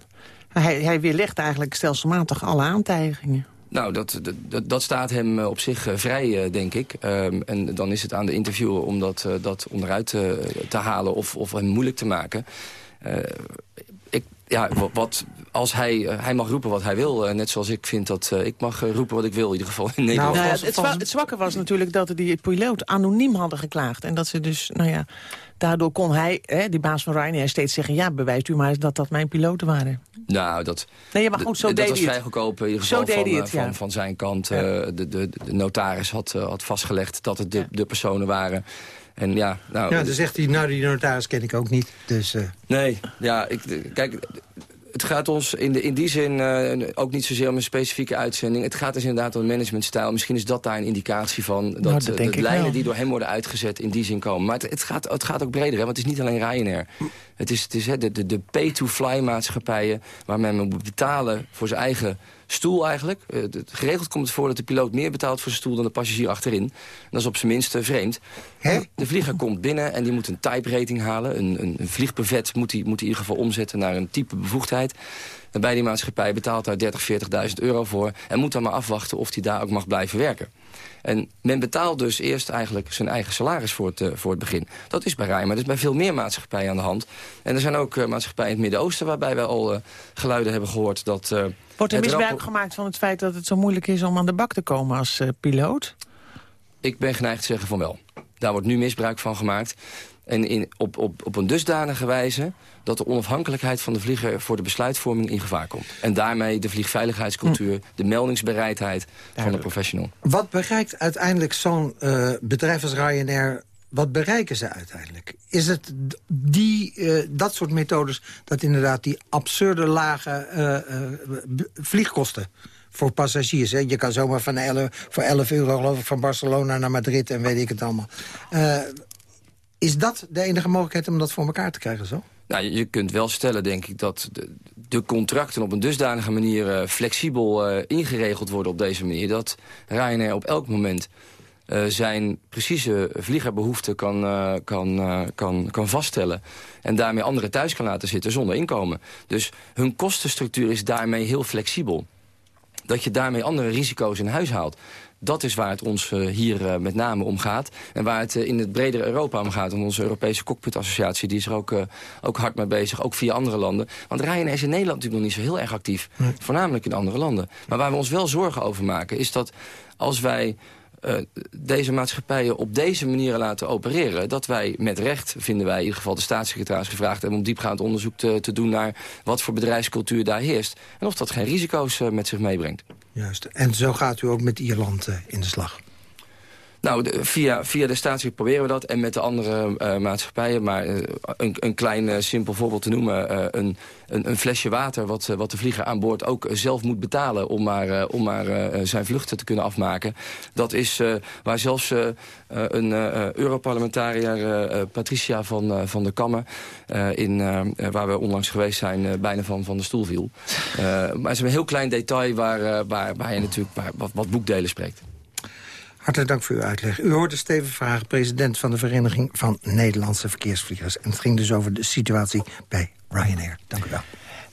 Hij, hij weerlegt eigenlijk stelselmatig alle aantijgingen. Nou, dat, dat, dat staat hem op zich vrij, denk ik. Um, en dan is het aan de interviewer om dat, dat onderuit te, te halen of, of hem moeilijk te maken. Uh, ja, wat, als hij, uh, hij mag roepen wat hij wil. Uh, net zoals ik vind dat uh, ik mag roepen wat ik wil. In ieder geval in Nederland. Nou, het, zwa het, zwakke was natuurlijk dat die piloot anoniem hadden geklaagd. En dat ze dus, nou ja, daardoor kon hij, hè, die baas van Ryanair, steeds zeggen... ja, bewijst u maar dat dat mijn piloten waren. Nou, dat, nee, maar goed, zo dat deed was hij vrij goedkoop in ieder geval zo van, deed het, ja. van, van zijn kant. Ja. de, de, de notaris had, had vastgelegd dat het de, ja. de personen waren... En ja, nou, ja, dan zegt hij, nou, die notaris ken ik ook niet. Dus, uh... Nee, ja, ik, kijk, het gaat ons in, de, in die zin uh, ook niet zozeer om een specifieke uitzending. Het gaat dus inderdaad om managementstijl. Misschien is dat daar een indicatie van. Dat, nou, dat de lijnen wel. die door hem worden uitgezet in die zin komen. Maar het, het, gaat, het gaat ook breder, hè, want het is niet alleen Ryanair. Het is, het is hè, de, de, de pay-to-fly maatschappijen waar men moet betalen voor zijn eigen stoel eigenlijk. Uh, geregeld komt het voor dat de piloot meer betaalt voor zijn stoel dan de passagier achterin. Dat is op zijn minst uh, vreemd. Hè? De vlieger komt binnen en die moet een type rating halen. Een, een, een vliegbevet moet hij moet in ieder geval omzetten naar een type bevoegdheid. Bij die maatschappij betaalt daar 30, 40.000 euro voor. En moet dan maar afwachten of hij daar ook mag blijven werken. En men betaalt dus eerst eigenlijk zijn eigen salaris voor het, uh, voor het begin. Dat is bij Rijma, dat is bij veel meer maatschappijen aan de hand. En er zijn ook uh, maatschappijen in het Midden-Oosten... waarbij we al uh, geluiden hebben gehoord dat... Wordt er misbruik gemaakt van het feit dat het zo moeilijk is... om aan de bak te komen als piloot? Ik ben geneigd te zeggen van wel. Daar wordt nu misbruik van gemaakt. En in, op, op, op een dusdanige wijze dat de onafhankelijkheid van de vlieger voor de besluitvorming in gevaar komt. En daarmee de vliegveiligheidscultuur, de meldingsbereidheid van de professional. Wat bereikt uiteindelijk zo'n uh, bedrijf als Ryanair wat bereiken ze uiteindelijk? Is het die, uh, dat soort methodes dat inderdaad die absurde lage uh, uh, vliegkosten voor passagiers. Hè? Je kan zomaar van 11, voor 11 euro geloof ik van Barcelona naar Madrid en weet ik het allemaal. Is dat de enige mogelijkheid om dat voor elkaar te krijgen zo? Nou, je kunt wel stellen, denk ik, dat de, de contracten op een dusdanige manier uh, flexibel uh, ingeregeld worden op deze manier. Dat Ryanair op elk moment uh, zijn precieze vliegerbehoeften kan, kan, kan, kan vaststellen. En daarmee anderen thuis kan laten zitten zonder inkomen. Dus hun kostenstructuur is daarmee heel flexibel. Dat je daarmee andere risico's in huis haalt. Dat is waar het ons uh, hier uh, met name om gaat. En waar het uh, in het bredere Europa om gaat. En onze Europese cockpitassociatie die is er ook, ook hard mee bezig. Ook via andere landen. Want Ryanair is in Nederland natuurlijk nog niet zo heel erg actief. Nee. Voornamelijk in andere landen. Maar waar we ons wel zorgen over maken is dat als wij... Uh, deze maatschappijen op deze manier laten opereren... dat wij met recht, vinden wij in ieder geval de staatssecretaris gevraagd hebben... om diepgaand onderzoek te, te doen naar wat voor bedrijfscultuur daar heerst. En of dat geen risico's uh, met zich meebrengt. Juist. En zo gaat u ook met Ierland uh, in de slag? Nou, via, via de statie proberen we dat en met de andere uh, maatschappijen. Maar uh, een, een klein uh, simpel voorbeeld te noemen. een, een, een, flesje water wat, wat de vlieger aan boord ook zelf moet betalen... om maar, om maar zijn vluchten te kunnen afmaken. Dat is waar zelfs een Europarlementariër, Patricia van, van de Kammen... in, waar we onlangs geweest zijn, bijna van, van de stoel viel. maar het is een heel klein detail waar, waar, waar je natuurlijk wat, wat boekdelen spreekt. Hartelijk dank voor uw uitleg. U hoorde Steven Vragen, president van de Vereniging van Nederlandse Verkeersvliegers. En het ging dus over de situatie bij Ryanair. Dank u wel.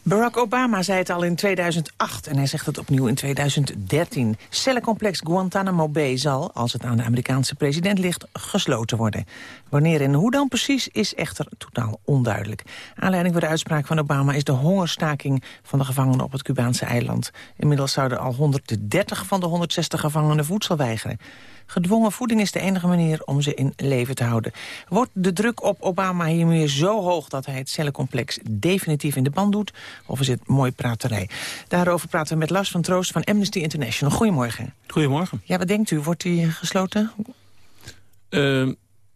Barack Obama zei het al in 2008 en hij zegt het opnieuw in 2013. Cellencomplex Guantanamo Bay zal, als het aan de Amerikaanse president ligt, gesloten worden. Wanneer en hoe dan precies is echter totaal onduidelijk. Aanleiding voor de uitspraak van Obama is de hongerstaking van de gevangenen op het Cubaanse eiland. Inmiddels zouden al 130 van de 160 gevangenen voedsel weigeren. Gedwongen voeding is de enige manier om ze in leven te houden. Wordt de druk op Obama hiermee zo hoog dat hij het cellencomplex definitief in de band doet? Of is het mooi praterij? Daarover praten we met Lars van Troost van Amnesty International. Goedemorgen. Goedemorgen. Ja, wat denkt u? Wordt die gesloten? Uh,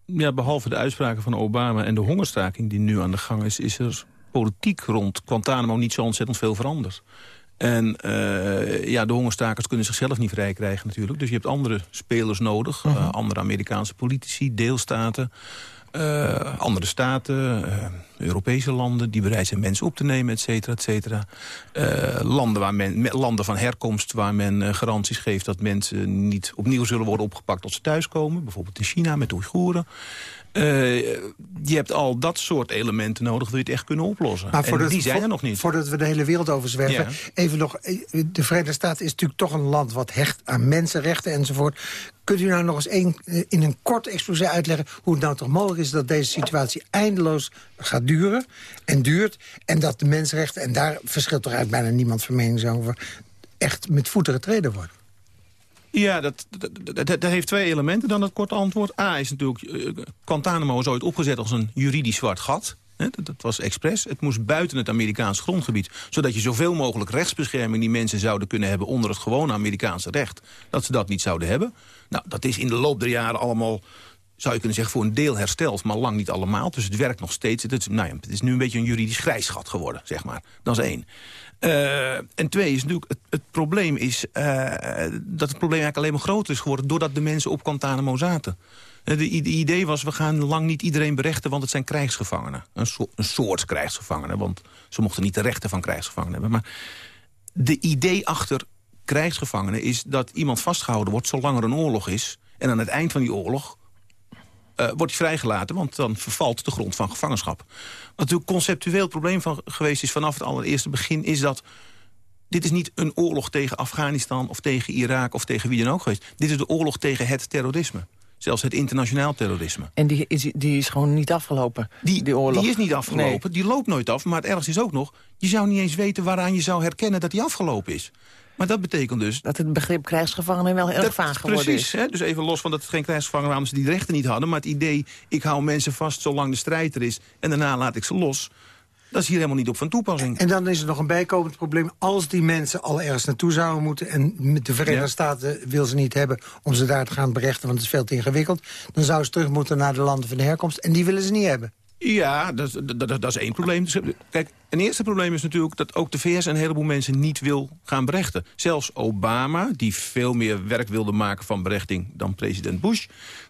ja, behalve de uitspraken van Obama en de hongerstaking die nu aan de gang is... is er politiek rond Guantanamo niet zo ontzettend veel veranderd. En uh, ja, de hongerstakers kunnen zichzelf niet vrij krijgen natuurlijk. Dus je hebt andere spelers nodig. Uh -huh. uh, andere Amerikaanse politici, deelstaten. Uh, andere staten, uh, Europese landen die bereid zijn mensen op te nemen, et cetera, et cetera. Uh, landen, waar men, landen van herkomst waar men garanties geeft dat mensen niet opnieuw zullen worden opgepakt als ze thuiskomen. Bijvoorbeeld in China met de Oeigoeren. Uh, je hebt al dat soort elementen nodig, wil je het echt kunnen oplossen. Maar en die zijn er nog niet. Voordat we de hele wereld over zwerven, ja. even nog... De Verenigde Staten is natuurlijk toch een land wat hecht aan mensenrechten enzovoort. Kunt u nou nog eens een, in een kort exposé uitleggen... hoe het nou toch mogelijk is dat deze situatie eindeloos gaat duren en duurt... en dat de mensenrechten, en daar verschilt toch eigenlijk bijna niemand van mening over... echt met voeten getreden worden? Ja, dat, dat, dat, dat, heeft twee elementen dan het korte antwoord. A is natuurlijk, uh, Guantanamo is ooit opgezet als een juridisch zwart gat. Dat, dat, was expres. Het moest buiten het Amerikaans grondgebied. Zodat je zoveel mogelijk rechtsbescherming die mensen zouden kunnen hebben... onder het gewone Amerikaanse recht. Dat ze dat niet zouden hebben. Nou, dat is in de loop der jaren allemaal zou je kunnen zeggen, voor een deel hersteld, maar lang niet allemaal. Dus het werkt nog steeds. Het is, nou ja, het is nu een beetje een juridisch grijsgat geworden, zeg maar. Dat is één. Uh, en twee is natuurlijk, het, het probleem is uh, dat het probleem eigenlijk alleen maar groter is geworden... doordat de mensen op Guantanamo zaten. De, de, idee was, we gaan lang niet iedereen berechten, want het zijn krijgsgevangenen. Een, een soort krijgsgevangenen, want ze mochten niet de rechten van krijgsgevangenen hebben. Maar de idee achter krijgsgevangenen is dat iemand vastgehouden wordt... zolang er een oorlog is. En aan het eind van die oorlog uh, wordt hij vrijgelaten, want dan vervalt de grond van gevangenschap. Wat natuurlijk conceptueel probleem van geweest is vanaf het allereerste begin... is dat dit is niet een oorlog tegen Afghanistan of tegen Irak of tegen wie dan ook geweest. Dit is de oorlog tegen het terrorisme. Zelfs het internationaal terrorisme. En die is, die is gewoon niet afgelopen, die, die oorlog? Die is niet afgelopen, nee. die loopt nooit af. Maar het ergste is ook nog, je zou niet eens weten waaraan je zou herkennen dat die afgelopen is. Maar dat betekent dus... Dat het begrip krijgsgevangenen wel erg vaag geworden precies, is. Hè? Dus even los van dat het geen krijgsgevangenen waren... ze die rechten niet hadden. Maar het idee, ik hou mensen vast zolang de strijd er is... en daarna laat ik ze los... Dat is hier helemaal niet op van toepassing. En dan is er nog een bijkomend probleem. Als die mensen al ergens naartoe zouden moeten... en de Verenigde ja. Staten wil ze niet hebben om ze daar te gaan berechten... want het is veel te ingewikkeld... dan zouden ze terug moeten naar de landen van de herkomst. En die willen ze niet hebben. Ja, dat, dat, dat, is één probleem. Kijk, een eerste probleem is natuurlijk dat ook de VS een heleboel mensen niet wil gaan berechten. Zelfs Obama, die veel meer werk wilde maken van berechting dan president Bush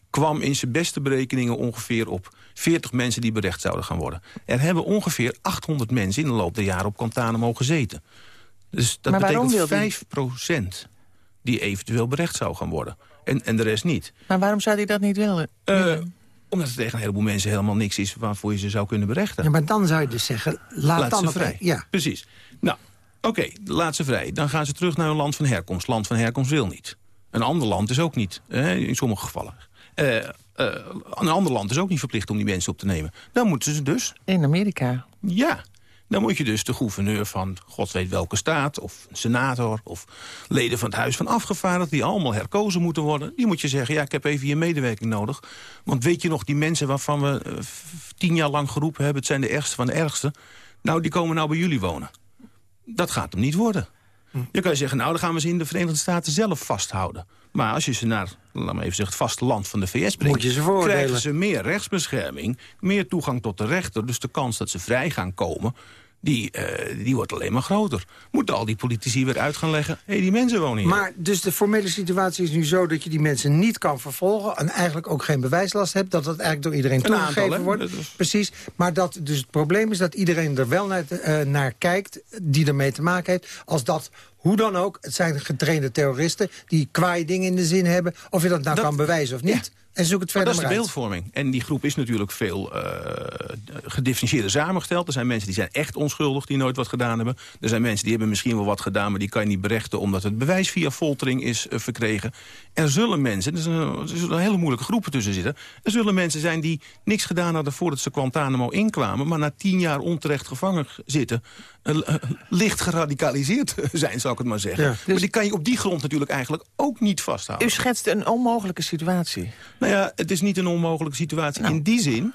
kwam in zijn beste berekeningen ongeveer op 40 mensen die berecht zouden gaan worden. Er hebben ongeveer 800 mensen in de loop der jaren op Guantanamo gezeten. Dus dat betekent 5 procent die eventueel berecht zou gaan worden. En, en de rest niet. Maar waarom zou hij dat niet willen? Uh, omdat het tegen een heleboel mensen helemaal niks is waarvoor je ze zou kunnen berechten. Ja, maar dan zou je dus zeggen, laat, laat dan ze vrij. Ja. Precies. Nou, oké, okay, laat ze vrij. Dan gaan ze terug naar hun land van herkomst. Land van herkomst wil niet. Een ander land is ook niet, hè, in sommige gevallen. Uh, uh, een ander land is ook niet verplicht om die mensen op te nemen. Dan moeten ze dus... In Amerika? Ja. Dan moet je dus de gouverneur van god weet welke staat... of een senator of leden van het Huis van Afgevaardigden... die allemaal herkozen moeten worden. Die moet je zeggen, ja, ik heb even je medewerking nodig. Want weet je nog, die mensen waarvan we uh, tien jaar lang geroepen hebben... het zijn de ergste van de ergste... nou, die komen nou bij jullie wonen. Dat gaat hem niet worden. Je kan je zeggen, nou, dan gaan we ze in de Verenigde Staten zelf vasthouden. Maar als je ze naar, laat me even zeggen, het vasteland van de VS brengt... Ze krijgen ze meer rechtsbescherming, meer toegang tot de rechter. Dus de kans dat ze vrij gaan komen, die, eh, die wordt alleen maar groter. Moeten al die politici weer uit gaan leggen, hé, die mensen wonen hier. Maar dus de formele situatie is nu zo dat je die mensen niet kan vervolgen... en eigenlijk ook geen bewijslast hebt, dat dat eigenlijk door iedereen Een toegegeven wordt. Is- Precies, maar dat dus het probleem is dat iedereen er wel naar, eh, naar kijkt... die ermee te maken heeft, als dat... Hoe dan ook, het zijn getrainde terroristen die kwaaie dingen in de zin hebben... of je dat nou kan bewijzen of niet. En zoek het Maar verder dat is de maar beeldvorming. En die groep is natuurlijk veel eh gedifferentieerder samengesteld. Er zijn mensen die zijn echt onschuldig, die nooit wat gedaan hebben. Er zijn mensen die hebben misschien wel wat gedaan... maar die kan je niet berechten omdat het bewijs via foltering is eh, verkregen. Er zullen mensen, er, is een, zullen hele moeilijke groepen tussen zitten... er zullen mensen zijn die niks gedaan hadden voordat ze Guantanamo inkwamen... maar na tien jaar onterecht gevangen zitten... eh, eh, licht geradicaliseerd zijn, zou ik het maar zeggen. Ja. Maar die kan je op die grond natuurlijk eigenlijk ook niet vasthouden. U schetst een onmogelijke situatie. Nou ja, het is niet een onmogelijke situatie in die zin...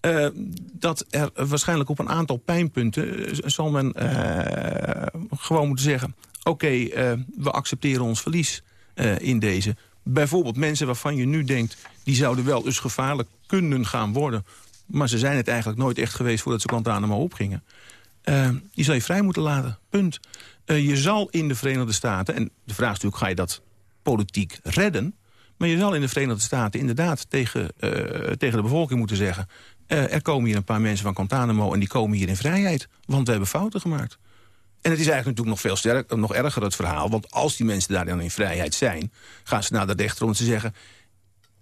eh, dat er waarschijnlijk op een aantal pijnpunten... zal men eh, gewoon moeten zeggen... oké, eh, we accepteren ons verlies eh, in deze. Bijvoorbeeld mensen waarvan je nu denkt... die zouden wel eens gevaarlijk kunnen gaan worden... maar ze zijn het eigenlijk nooit echt geweest... voordat ze Guantanamo opgingen. Eh, die zal je vrij moeten laten, punt. Eh, je zal in de Verenigde Staten... en de vraag is natuurlijk, ga je dat politiek redden... Maar je zal in de Verenigde Staten inderdaad tegen, eh, tegen de bevolking moeten zeggen... eh, er komen hier een paar mensen van Guantanamo en die komen hier in vrijheid. Want we hebben fouten gemaakt. En het is eigenlijk natuurlijk nog veel sterker, nog erger het verhaal. Want als die mensen daar dan in vrijheid zijn... gaan ze naar de rechter om te zeggen...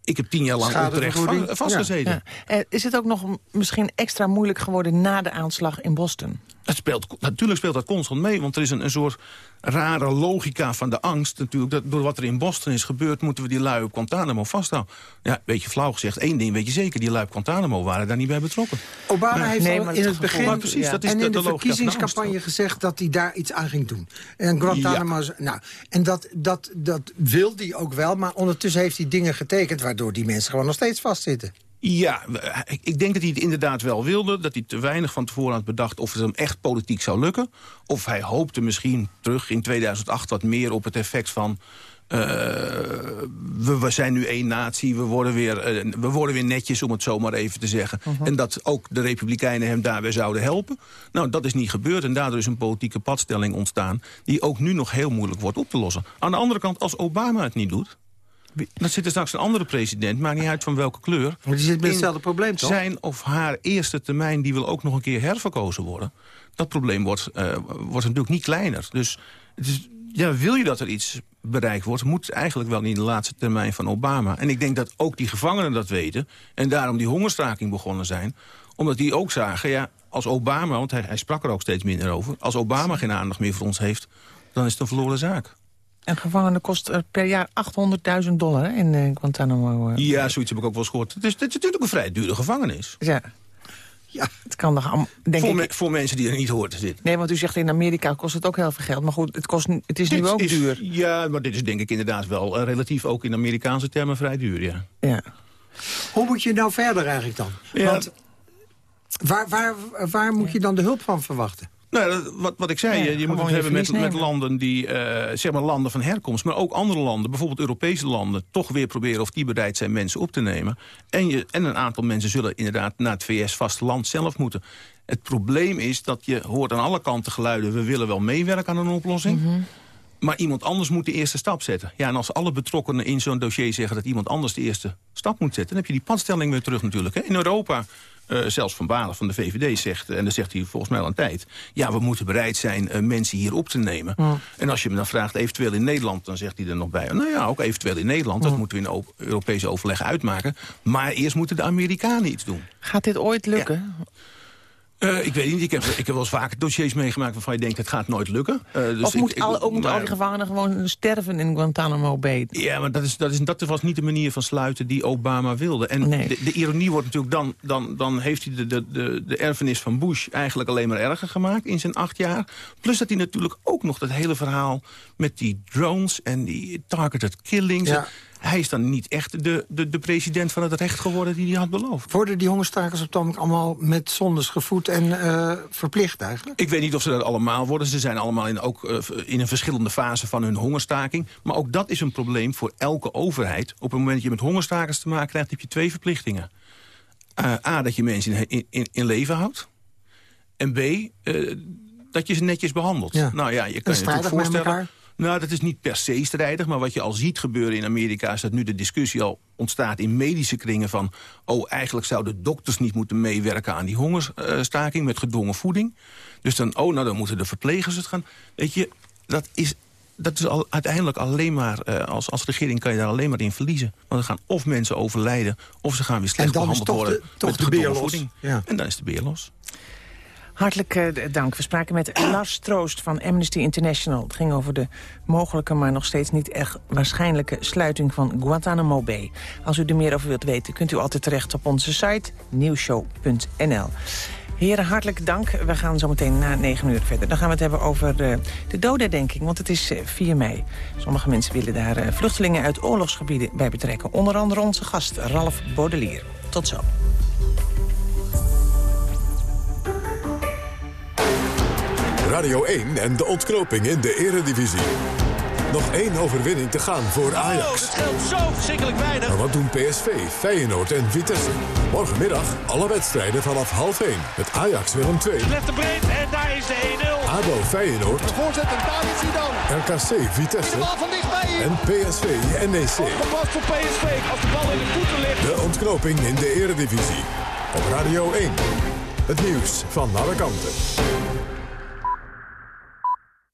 ik heb tien jaar lang onterecht Schadevergoeding. va- vastgezeten. Ja, ja. Eh, is het ook nog misschien extra moeilijk geworden na de aanslag in Boston? Het speelt, natuurlijk speelt dat constant mee, want er is een, een soort rare logica van de angst. Natuurlijk, dat door wat er in Boston is gebeurd, moeten we die lui op Guantanamo vasthouden. Ja, een beetje flauw gezegd, één ding weet je zeker, die lui op Guantanamo waren daar niet bij betrokken. Obama Maar- heeft Nee, al in het het begin Maar precies, dat is en de- in de verkiezingscampagne gezegd dat hij daar iets aan ging doen. En Guantanamo, nou, en dat, dat, dat wil hij ook wel, maar ondertussen heeft hij dingen getekend waardoor die mensen gewoon nog steeds vastzitten. Ja, ik, denk dat hij het inderdaad wel wilde. Dat hij te weinig van tevoren had bedacht of het hem echt politiek zou lukken. Of hij hoopte misschien terug in 2008 wat meer op het effect van... eh, we, we zijn nu één natie, we worden, weer, eh, we worden weer netjes, om het zo maar even te zeggen. En dat ook de Republikeinen hem daarbij zouden helpen. Nou, dat is niet gebeurd en daardoor is een politieke padstelling ontstaan... die ook nu nog heel moeilijk wordt op te lossen. Aan de andere kant, als Obama het niet doet... Dan zit er straks een andere president, maakt niet uit van welke kleur. Maar die zit met hetzelfde probleem, toch? Zijn of haar eerste termijn, die wil ook nog een keer herverkozen worden. Dat probleem wordt, eh, wordt natuurlijk niet kleiner. Dus ja, wil je dat er iets bereikt wordt... moet eigenlijk wel in de laatste termijn van Obama. En ik denk dat ook die gevangenen dat weten... en daarom die hongerstaking begonnen zijn. Omdat die ook zagen, ja, als Obama... want hij, hij sprak er ook steeds minder over... als Obama geen aandacht meer voor ons heeft... dan is het een verloren zaak. Een gevangene kost eh, per jaar 800.000 dollar hè, in eh, Guantanamo. eh. Ja, zoiets heb ik ook wel eens gehoord. Het is, het is natuurlijk een vrij dure gevangenis. Ja. Ja. Het kan nog denk voor, ik... voor mensen die er niet horen te zitten. Nee, want u zegt in Amerika kost het ook heel veel geld. Maar goed, het, kost, het is nu ook is- duur. Ja, maar dit is denk ik inderdaad wel relatief ook in Amerikaanse termen vrij duur, ja. Ja. Hoe moet je nou verder eigenlijk dan? Ja. Want waar, waar, waar moet je dan de hulp van verwachten? Nou, dat- wat, wat ik zei, Ja, je- moet het hebben met, met landen die, eh, zeg maar landen van herkomst, maar ook andere landen, bijvoorbeeld Europese landen, toch weer proberen of die bereid zijn mensen op te nemen. En, je, en een aantal mensen zullen inderdaad naar het VS-vasteland zelf moeten. Het probleem is dat je hoort aan alle kanten geluiden, we willen wel meewerken aan een oplossing. Maar iemand anders moet de eerste stap zetten. Ja, en als alle betrokkenen in zo'n dossier zeggen... dat iemand anders de eerste stap moet zetten... dan heb je die padstelling weer terug natuurlijk. Hè. In Europa, eh, zelfs Van Balen van de VVD zegt... en dat zegt hij volgens mij al een tijd... ja, we moeten bereid zijn eh, mensen hier op te nemen. En als je hem dan vraagt, eventueel in Nederland... dan zegt hij er nog bij, nou ja, ook eventueel in Nederland... dat moeten we in op- Europese overleg uitmaken. Maar eerst moeten de Amerikanen iets doen. Gaat dit ooit lukken? Eh, ik weet niet, ik heb, ik heb wel eens vaker dossiers meegemaakt... waarvan je denkt, het gaat nooit lukken. Eh, dus of ik- moet al, ook moeten al die gevangenen gewoon sterven in Guantanamo Bay? Ja, maar dat, is, dat, is, dat was niet de manier van sluiten die Obama wilde. En de, de ironie wordt natuurlijk dan... dan, dan heeft hij de, de, de, de erfenis van Bush eigenlijk alleen maar erger gemaakt in zijn acht jaar. Plus dat hij natuurlijk ook nog dat hele verhaal met die drones en die targeted killings. Ja. Hij is dan niet echt de, de, de president van het recht geworden die hij had beloofd. Worden die hongerstakers op het allemaal met zondes gevoed en eh, verplicht eigenlijk? Ik weet niet of ze dat allemaal worden. Ze zijn allemaal in, ook uh, in een verschillende fase van hun hongerstaking. Maar ook dat is een probleem voor elke overheid. Op het moment dat je met hongerstakers te maken krijgt... heb je twee verplichtingen. Uh, A, dat je mensen in, in, in leven houdt. En B, dat je ze netjes behandelt. Ja. Nou ja, je kan je natuurlijk voorstellen... Nou, dat is niet per se strijdig, maar wat je al ziet gebeuren in Amerika... is dat nu de discussie al ontstaat in medische kringen van... oh, eigenlijk zouden dokters niet moeten meewerken aan die hongerstaking... met gedwongen voeding. Dus dan, oh, nou, dan moeten de verplegers het gaan... Weet je, dat is dat is al, uiteindelijk alleen maar, uh, als, als regering kan je daar alleen maar in verliezen. Want er gaan of mensen overlijden, of ze gaan weer slecht behandeld worden de, toch met de beer voeding. Ja. En dan is de beer los. Hartelijk uh, dank. We spraken met Lars Troost van Amnesty International. Het ging over de mogelijke, maar nog steeds niet echt waarschijnlijke sluiting van Guantanamo Bay. Als u er meer over wilt weten, kunt u altijd terecht op onze site nieuwshow.nl. Heren, hartelijk dank. We gaan zo meteen na 9 uur verder. Dan gaan we het hebben over uh, de dodenherdenking, want het is uh, 4 mei. Sommige mensen willen daar uh, vluchtelingen uit oorlogsgebieden bij betrekken. Onder andere onze gast Ralf Baudelier. Tot zo. Radio 1 en de ontknoping in de eredivisie. Nog één overwinning te gaan voor Ajax. Oh, dat scheelt zo verschrikkelijk weinig. Maar wat doen PSV, Feyenoord en Vitesse? Morgenmiddag alle wedstrijden vanaf half 1 met Ajax Willem 2. Left de breed en daar is de 1-0. ADO Feyenoord. De voorzet en daar is hij dan. RKC Vitesse. De bal van dichtbij. En PSV NEC. Opgepast voor PSV als de bal in de voeten ligt. De ontknoping in de eredivisie. Op Radio 1. Het nieuws van alle kanten.